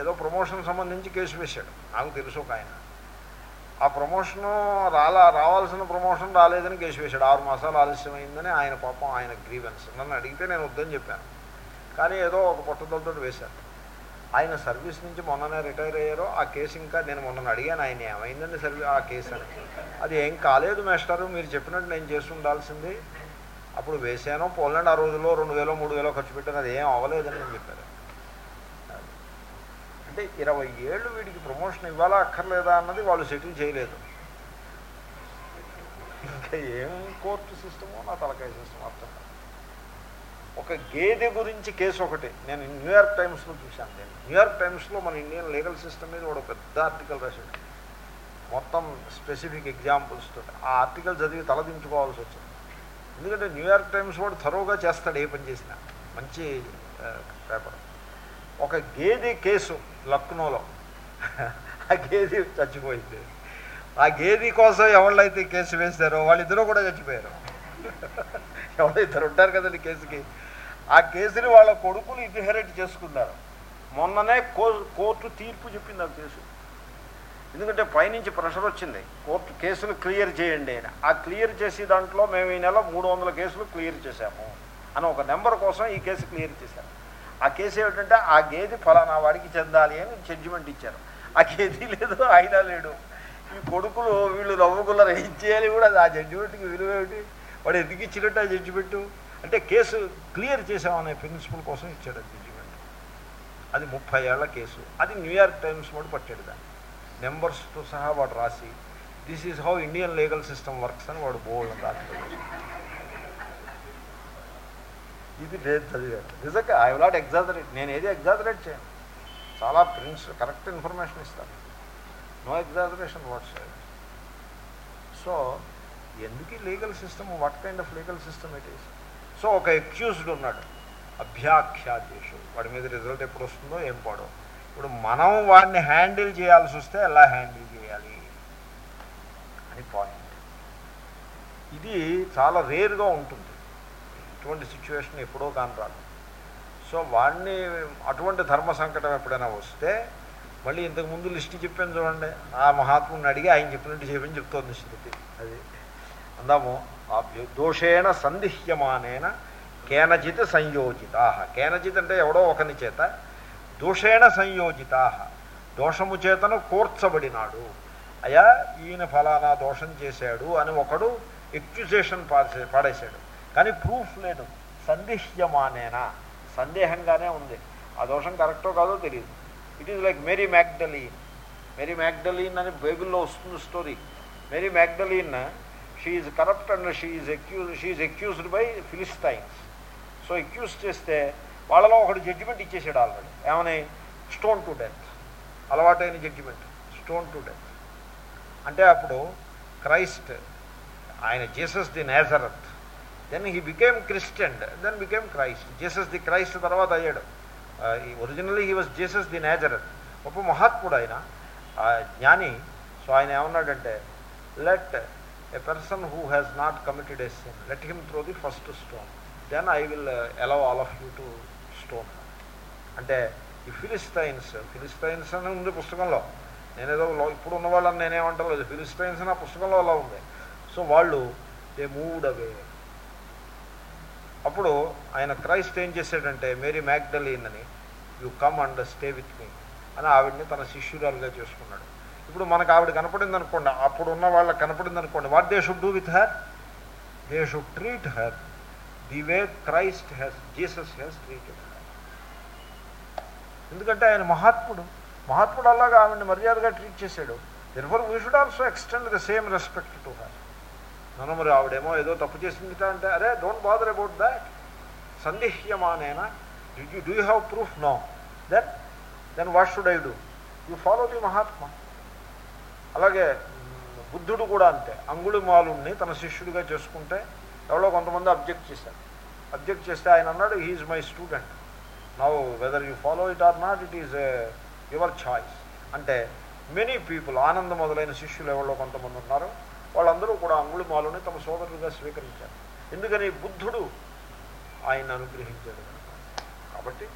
ఏదో ప్రమోషన్ సంబంధించి కేసు వేశాడు. నాకు తెలుసు ఒక ఆయన. ఆ ప్రమోషను రాలా రావాల్సిన ప్రమోషన్ రాలేదని కేసివేశాడు ఆరు మాసాలు ఆలస్యమైందని ఆయన పాపం ఆయన గ్రీవెన్స్. నన్ను అడిగితే నేను వద్దని చెప్పాను. కానీ ఏదో ఒక పట్టుదలతో వేశాను ఆయన సర్వీస్ నుంచి మొన్ననే రిటైర్ అయ్యారో ఆ కేసు ఇంకా నేను మొన్న అడిగాను ఆయన ఏమైందండి సర్వీ ఆ కేసు అని. అది ఏం కాలేదు మేస్టారు మీరు చెప్పినట్టు నేను చేసి ఉండాల్సింది అప్పుడు వేసాను పోలండి ఆ రోజుల్లో రెండు వేలో మూడు వేలో ఖర్చు పెట్టాను అది ఏం అవ్వలేదని నేను చెప్పాను. అంటే ఇరవై ఏళ్ళు వీడికి ప్రమోషన్ ఇవ్వాలా అక్కర్లేదా అన్నది వాళ్ళు సెటిల్ చేయలేదు. ఇంకా ఏం కోర్టు సిస్టమో నా తలకాయ సిస్టమ్ అర్థం కాదు. ఒక గేదె గురించి కేసు ఒకటి. నేను న్యూయార్క్ టైమ్స్లో చూశాను నేను. న్యూయార్క్ టైమ్స్లో మన ఇండియన్ లీగల్ సిస్టమ్ మీద ఒక పెద్ద ఆర్టికల్ రాశాడు. మొత్తం స్పెసిఫిక్ ఎగ్జాంపుల్స్ తోటి. ఆ ఆర్టికల్ చదివి తలదించుకోవాల్సి వచ్చింది. ఎందుకంటే న్యూయార్క్ టైమ్స్ వాడు థరోగా చేస్తాడు ఏ పని చేసినా. మంచి పేపర్. ఒక గేదె కేసు లక్నోలో. ఆ గేది చచ్చిపోయింది. ఆ గేది కోసం ఎవళ్ళైతే కేసు వేశారో వాళ్ళిద్దరూ కూడా చచ్చిపోయారు. ఎవరో ఇద్దరు ఉంటారు కదండి కేసుకి. ఆ కేసుని వాళ్ళ కొడుకులు ఇన్హెరిట్ చేసుకున్నారు. మొన్ననే కోర్టు తీర్పు చెప్పింది ఆ కేసు. ఎందుకంటే పైనుంచి ప్రెషర్ వచ్చింది. కోర్టు కేసులు క్లియర్ చేయండి అని. ఆ క్లియర్ చేసి దాంట్లో మేము ఈ నెల మూడు వందల కేసులు క్లియర్ చేశాము. అని ఒక నెంబర్ కోసం ఈ కేసు క్లియర్ చేశాము ఆ కేసు ఏమిటంటే ఆ గేది ఫలానా వాడికి చెందాలి అని జడ్జిమెంట్ ఇచ్చారు. ఆ గేది లేదు ఆయన లేడు. ఈ కొడుకులు వీళ్ళు నవ్వుకున్నారు. ఇచ్చేయాలి కూడా? అది ఆ జడ్జిమెంట్కి విలువ ఏమిటి? వాడు ఎందుకు ఇచ్చినట్టు ఆ జడ్జిమెంట్ అంటే కేసు క్లియర్ చేసామనే ప్రిన్సిపల్ కోసం ఇచ్చాడు ఆ జడ్జిమెంట్ అది ముప్పై ఏళ్ళ కేసు. అది న్యూయార్క్ టైమ్స్ వాడు పట్టాడు దాన్ని. నెంబర్స్తో సహా వాడు రాసి this is how Indian legal system works అని వాడు బోల్డ్ రాసి ఇది లేదు చదివాడు నిజంగా ఐ నాట్ ఎగ్జాజరేట్ నేను ఏది ఎగ్జాజరేట్ చేయను. చాలా ప్రిన్స్ కరెక్ట్ ఇన్ఫర్మేషన్ ఇస్తాను నో ఎగ్జాజరేషన్ వాట్స్ సో ఎందుకు legal system what kind of legal system it is so ఒక ఎక్యూజ్డ్ ఉన్నాడు. అభ్యాఖ్యాదేశు. వాడి మీద రిజల్ట్ ఎప్పుడు వస్తుందో ఏం పాడో. ఇప్పుడు మనం వాడిని హ్యాండిల్ చేయాల్సి వస్తే ఎలా హ్యాండిల్ చేయాలి? అని పాయింట్ ఇది చాలా రేర్గా ఉంటుంది. అటువంటి సిచ్యువేషన్ ఎప్పుడో కాని రాదు. సో వాడిని అటువంటి ధర్మ సంకటం ఎప్పుడైనా వస్తే మళ్ళీ ఇంతకు ముందు లిస్ట్ చెప్పాను చూడండి. ఆ మహాత్ముని అడిగి ఆయన చెప్పినట్టు చెప్పని చెప్తోంది శృతి. అది అందాము ఆ దోషేణ సందిహ్యమానేన కేనచిత్ సంయోజితా. కేనచిత్ అంటే ఎవడో ఒకని చేత దోషేణ సంయోజిత. దోషము చేతను కూర్చబడినాడు. అయ్యా ఈయన ఫలానా దోషం చేశాడు అని ఒకడు ఎక్యుజేషన్ పాడేశాడు. కానీ ప్రూఫ్ లేదు. సందిహ్యమానేనా? సందేహంగానే ఉంది. ఆ దోషం కరెక్టో కాదో తెలియదు it is like Mary Magdalene Mary Magdalene అని బైబిల్లో వస్తుంది story Mary Magdalene she corrupt and she accuse she accused by Philistines so accuse చేస్తే వాళ్ళలో ఒకటి జడ్జిమెంట్ ఇచ్చేసాడు ఆల్రెడీ ఏమని? స్టోన్ టు డెత్ అలవాటైన జడ్జిమెంట్ స్టోన్ టు డెత్ అంటే అప్పుడు క్రైస్ట్ ఆయన Jesus the Nazareth. Then he became Christian then became Christ Jesus the Christ తర్వాత అయ్యాడు. Originally he was Jesus the Nazareth గొప్ప మహాత్ముడు ఆయన ఆ జ్ఞాని సో ఆయన ఏమన్నాడంటే let a person who has not committed a sin let him throw the first stone then I will allow all of you to stone అంటే ఈ Philistines Philistines అని ఉంది పుస్తకంలో. నేనేదో ఇప్పుడు ఉన్న వాళ్ళని నేనేమంటలేదు ఫిలిస్టైన్స్ అని ఆ పుస్తకంలో అలా ఉంది. సో వాళ్ళు దే మూవ్డ్ అవే అప్పుడు ఆయన క్రైస్ట్ ఏం చేశాడంటే మేరీ మ్యాగ్డలీన్ అని you come and stay with me అని ఆవిడని తన శిష్యురాలుగా చేసుకున్నాడు. ఇప్పుడు మనకు ఆవిడ కనపడింది అనుకోండి అప్పుడు ఉన్న వాళ్ళకి కనపడింది అనుకోండి what they should do with her they should treat her the way Christ has Jesus has treated ఎందుకంటే ఆయన మహాత్ముడు. మహాత్ముడు అలాగా ఆవిడని మర్యాదగా ట్రీట్ చేశాడు. Therefore we should also extend the same respect to her నన్ను మరి ఆవిడేమో ఏదో తప్పు చేసింది అంటే అరే don't bother about that సందేహ్యమానేనా. You do you have proof no then then what should I do you follow the Mahatma అలాగే బుద్ధుడు కూడా అంతే. అంగుళిమాలుణ్ణి తన శిష్యుడిగా చేసుకుంటే ఎవరో కొంతమంది అబ్జెక్ట్ చేశారు. అబ్జెక్ట్ చేస్తే ఆయన అన్నాడు he's my student now whether you follow it or not it is your choice అంటే మెనీ పీపుల్ ఆనంద మొదలైన శిష్యులు ఎవరో కొంతమంది ఉన్నారు. వాళ్ళందరూ కూడా అంగుళిమాలుని తమ సోదరులుగా స్వీకరించారు. ఎందుకని? బుద్ధుడు ఆయన అనుగ్రహించాడు. కాబట్టి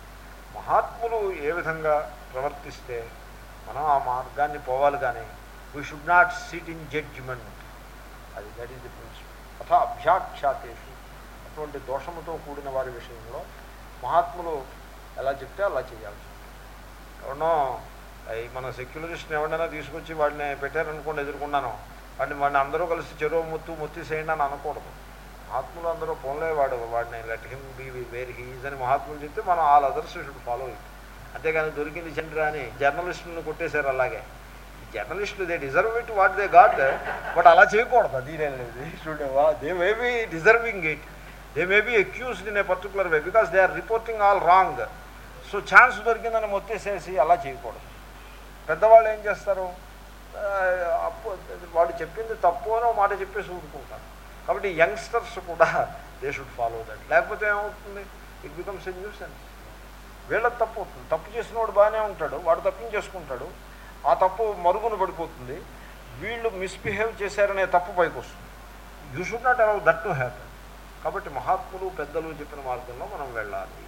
మహాత్ములు ఏ విధంగా ప్రవర్తిస్తే మనం ఆ మార్గాన్ని పోవాలి కానీ we should not sit in judgement అది దట్ ఈస్ ది ప్రిన్సిపల్ అథ అభ్యాఖ్యాతేషు. అటువంటి దోషముతో కూడిన వారి విషయంలో మహాత్ములు ఎలా చెప్తే అలా చేయాల్సి ఉంటుంది. ఎవరినో మన సెక్యులరిస్ట్ని ఎవరినైనా తీసుకొచ్చి వాడిని పెట్టారనుకోండి ఎదుర్కొన్నాను. వాడిని వాడిని అందరూ కలిసి చెరువు ముత్తు ముత్తిసేయండి అని అనకూడదు. మహాత్ములు అందరూ పోన్లే వాడు వాడిని let him be where he's అని మహాత్ములు చెప్తే మనం all others should follow it అంతేగాని దొరికింది చంద్ర అని జర్నలిస్టులను కొట్టేశారు అలాగే. జర్నలిస్టులు they deserve it what they got but అలా చేయకూడదు అది చూడవా they may be deserving it they may be accused in a particular way because they are reporting all wrong so chance దొరికిందని మొత్తేసేసి అలా చేయకూడదు. పెద్దవాళ్ళు ఏం చేస్తారు? వాడు చెప్పింది తప్పు అని మాట చెప్పేసి ఊరుకుంటారు. కాబట్టి యంగ్స్టర్స్ కూడా దే షుడ్ ఫాలో దట్. లేకపోతే ఏమవుతుంది? It becomes a nuisance. వీళ్ళకి తప్పు అవుతుంది. తప్పు చేసిన వాడు బాగానే ఉంటాడు వాడు తప్పించేసుకుంటాడు ఆ తప్పు మరుగున పడిపోతుంది. వీళ్ళు మిస్బిహేవ్ చేశారనే తప్పు పైకి వస్తుంది you should not allow that to happen. కాబట్టి మహాత్ములు పెద్దలు చెప్పిన మార్గంలో మనం వెళ్ళాలి.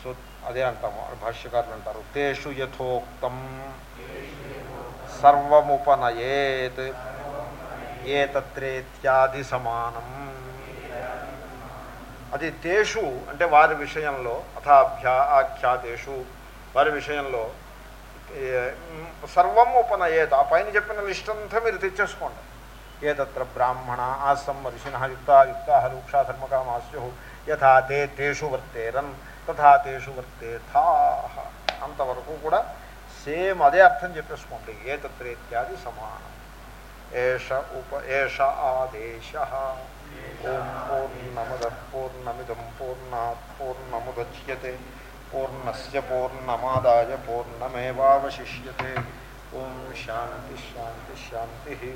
సో అదే అంటాము భాష్యకారులు అంటారు తేషు యథోక్తం. సర్వముపనయేత్ ఏ తత్రేత్యాది సమానం అది తేషు అంటే వారి విషయంలో అథాభ్యా ఆఖ్యాతేషు వారి విషయంలో సర్వం ఉపనయేత్ ఆ పైన చెప్పిన లిస్ట్ అంతా మీరు తెచ్చేసుకోండి. ఏ తత్ర బ్రాహ్మణ ఆసం ఋషిణ యుక్త యుక్త రూక్షా ధర్మకామాస్యు యథా తే తేషు వర్తేరన్ తథా తేషు వర్తేథా. అంతవరకు కూడా సేమ్ అదే అర్థం చెప్పేసుకోండి ఏ తత్ర ఇత్యాది సమానం ఏష ఉప ఏష ఆదేశ ఓం పూర్ణమద పూర్ణమిదం పూర్ణాత్ పూర్ణముద్యతే పూర్ణస్ పూర్ణమాదాయ పూర్ణమేవాశిష్యతే ఓం శాంతి శాంతి శాంతి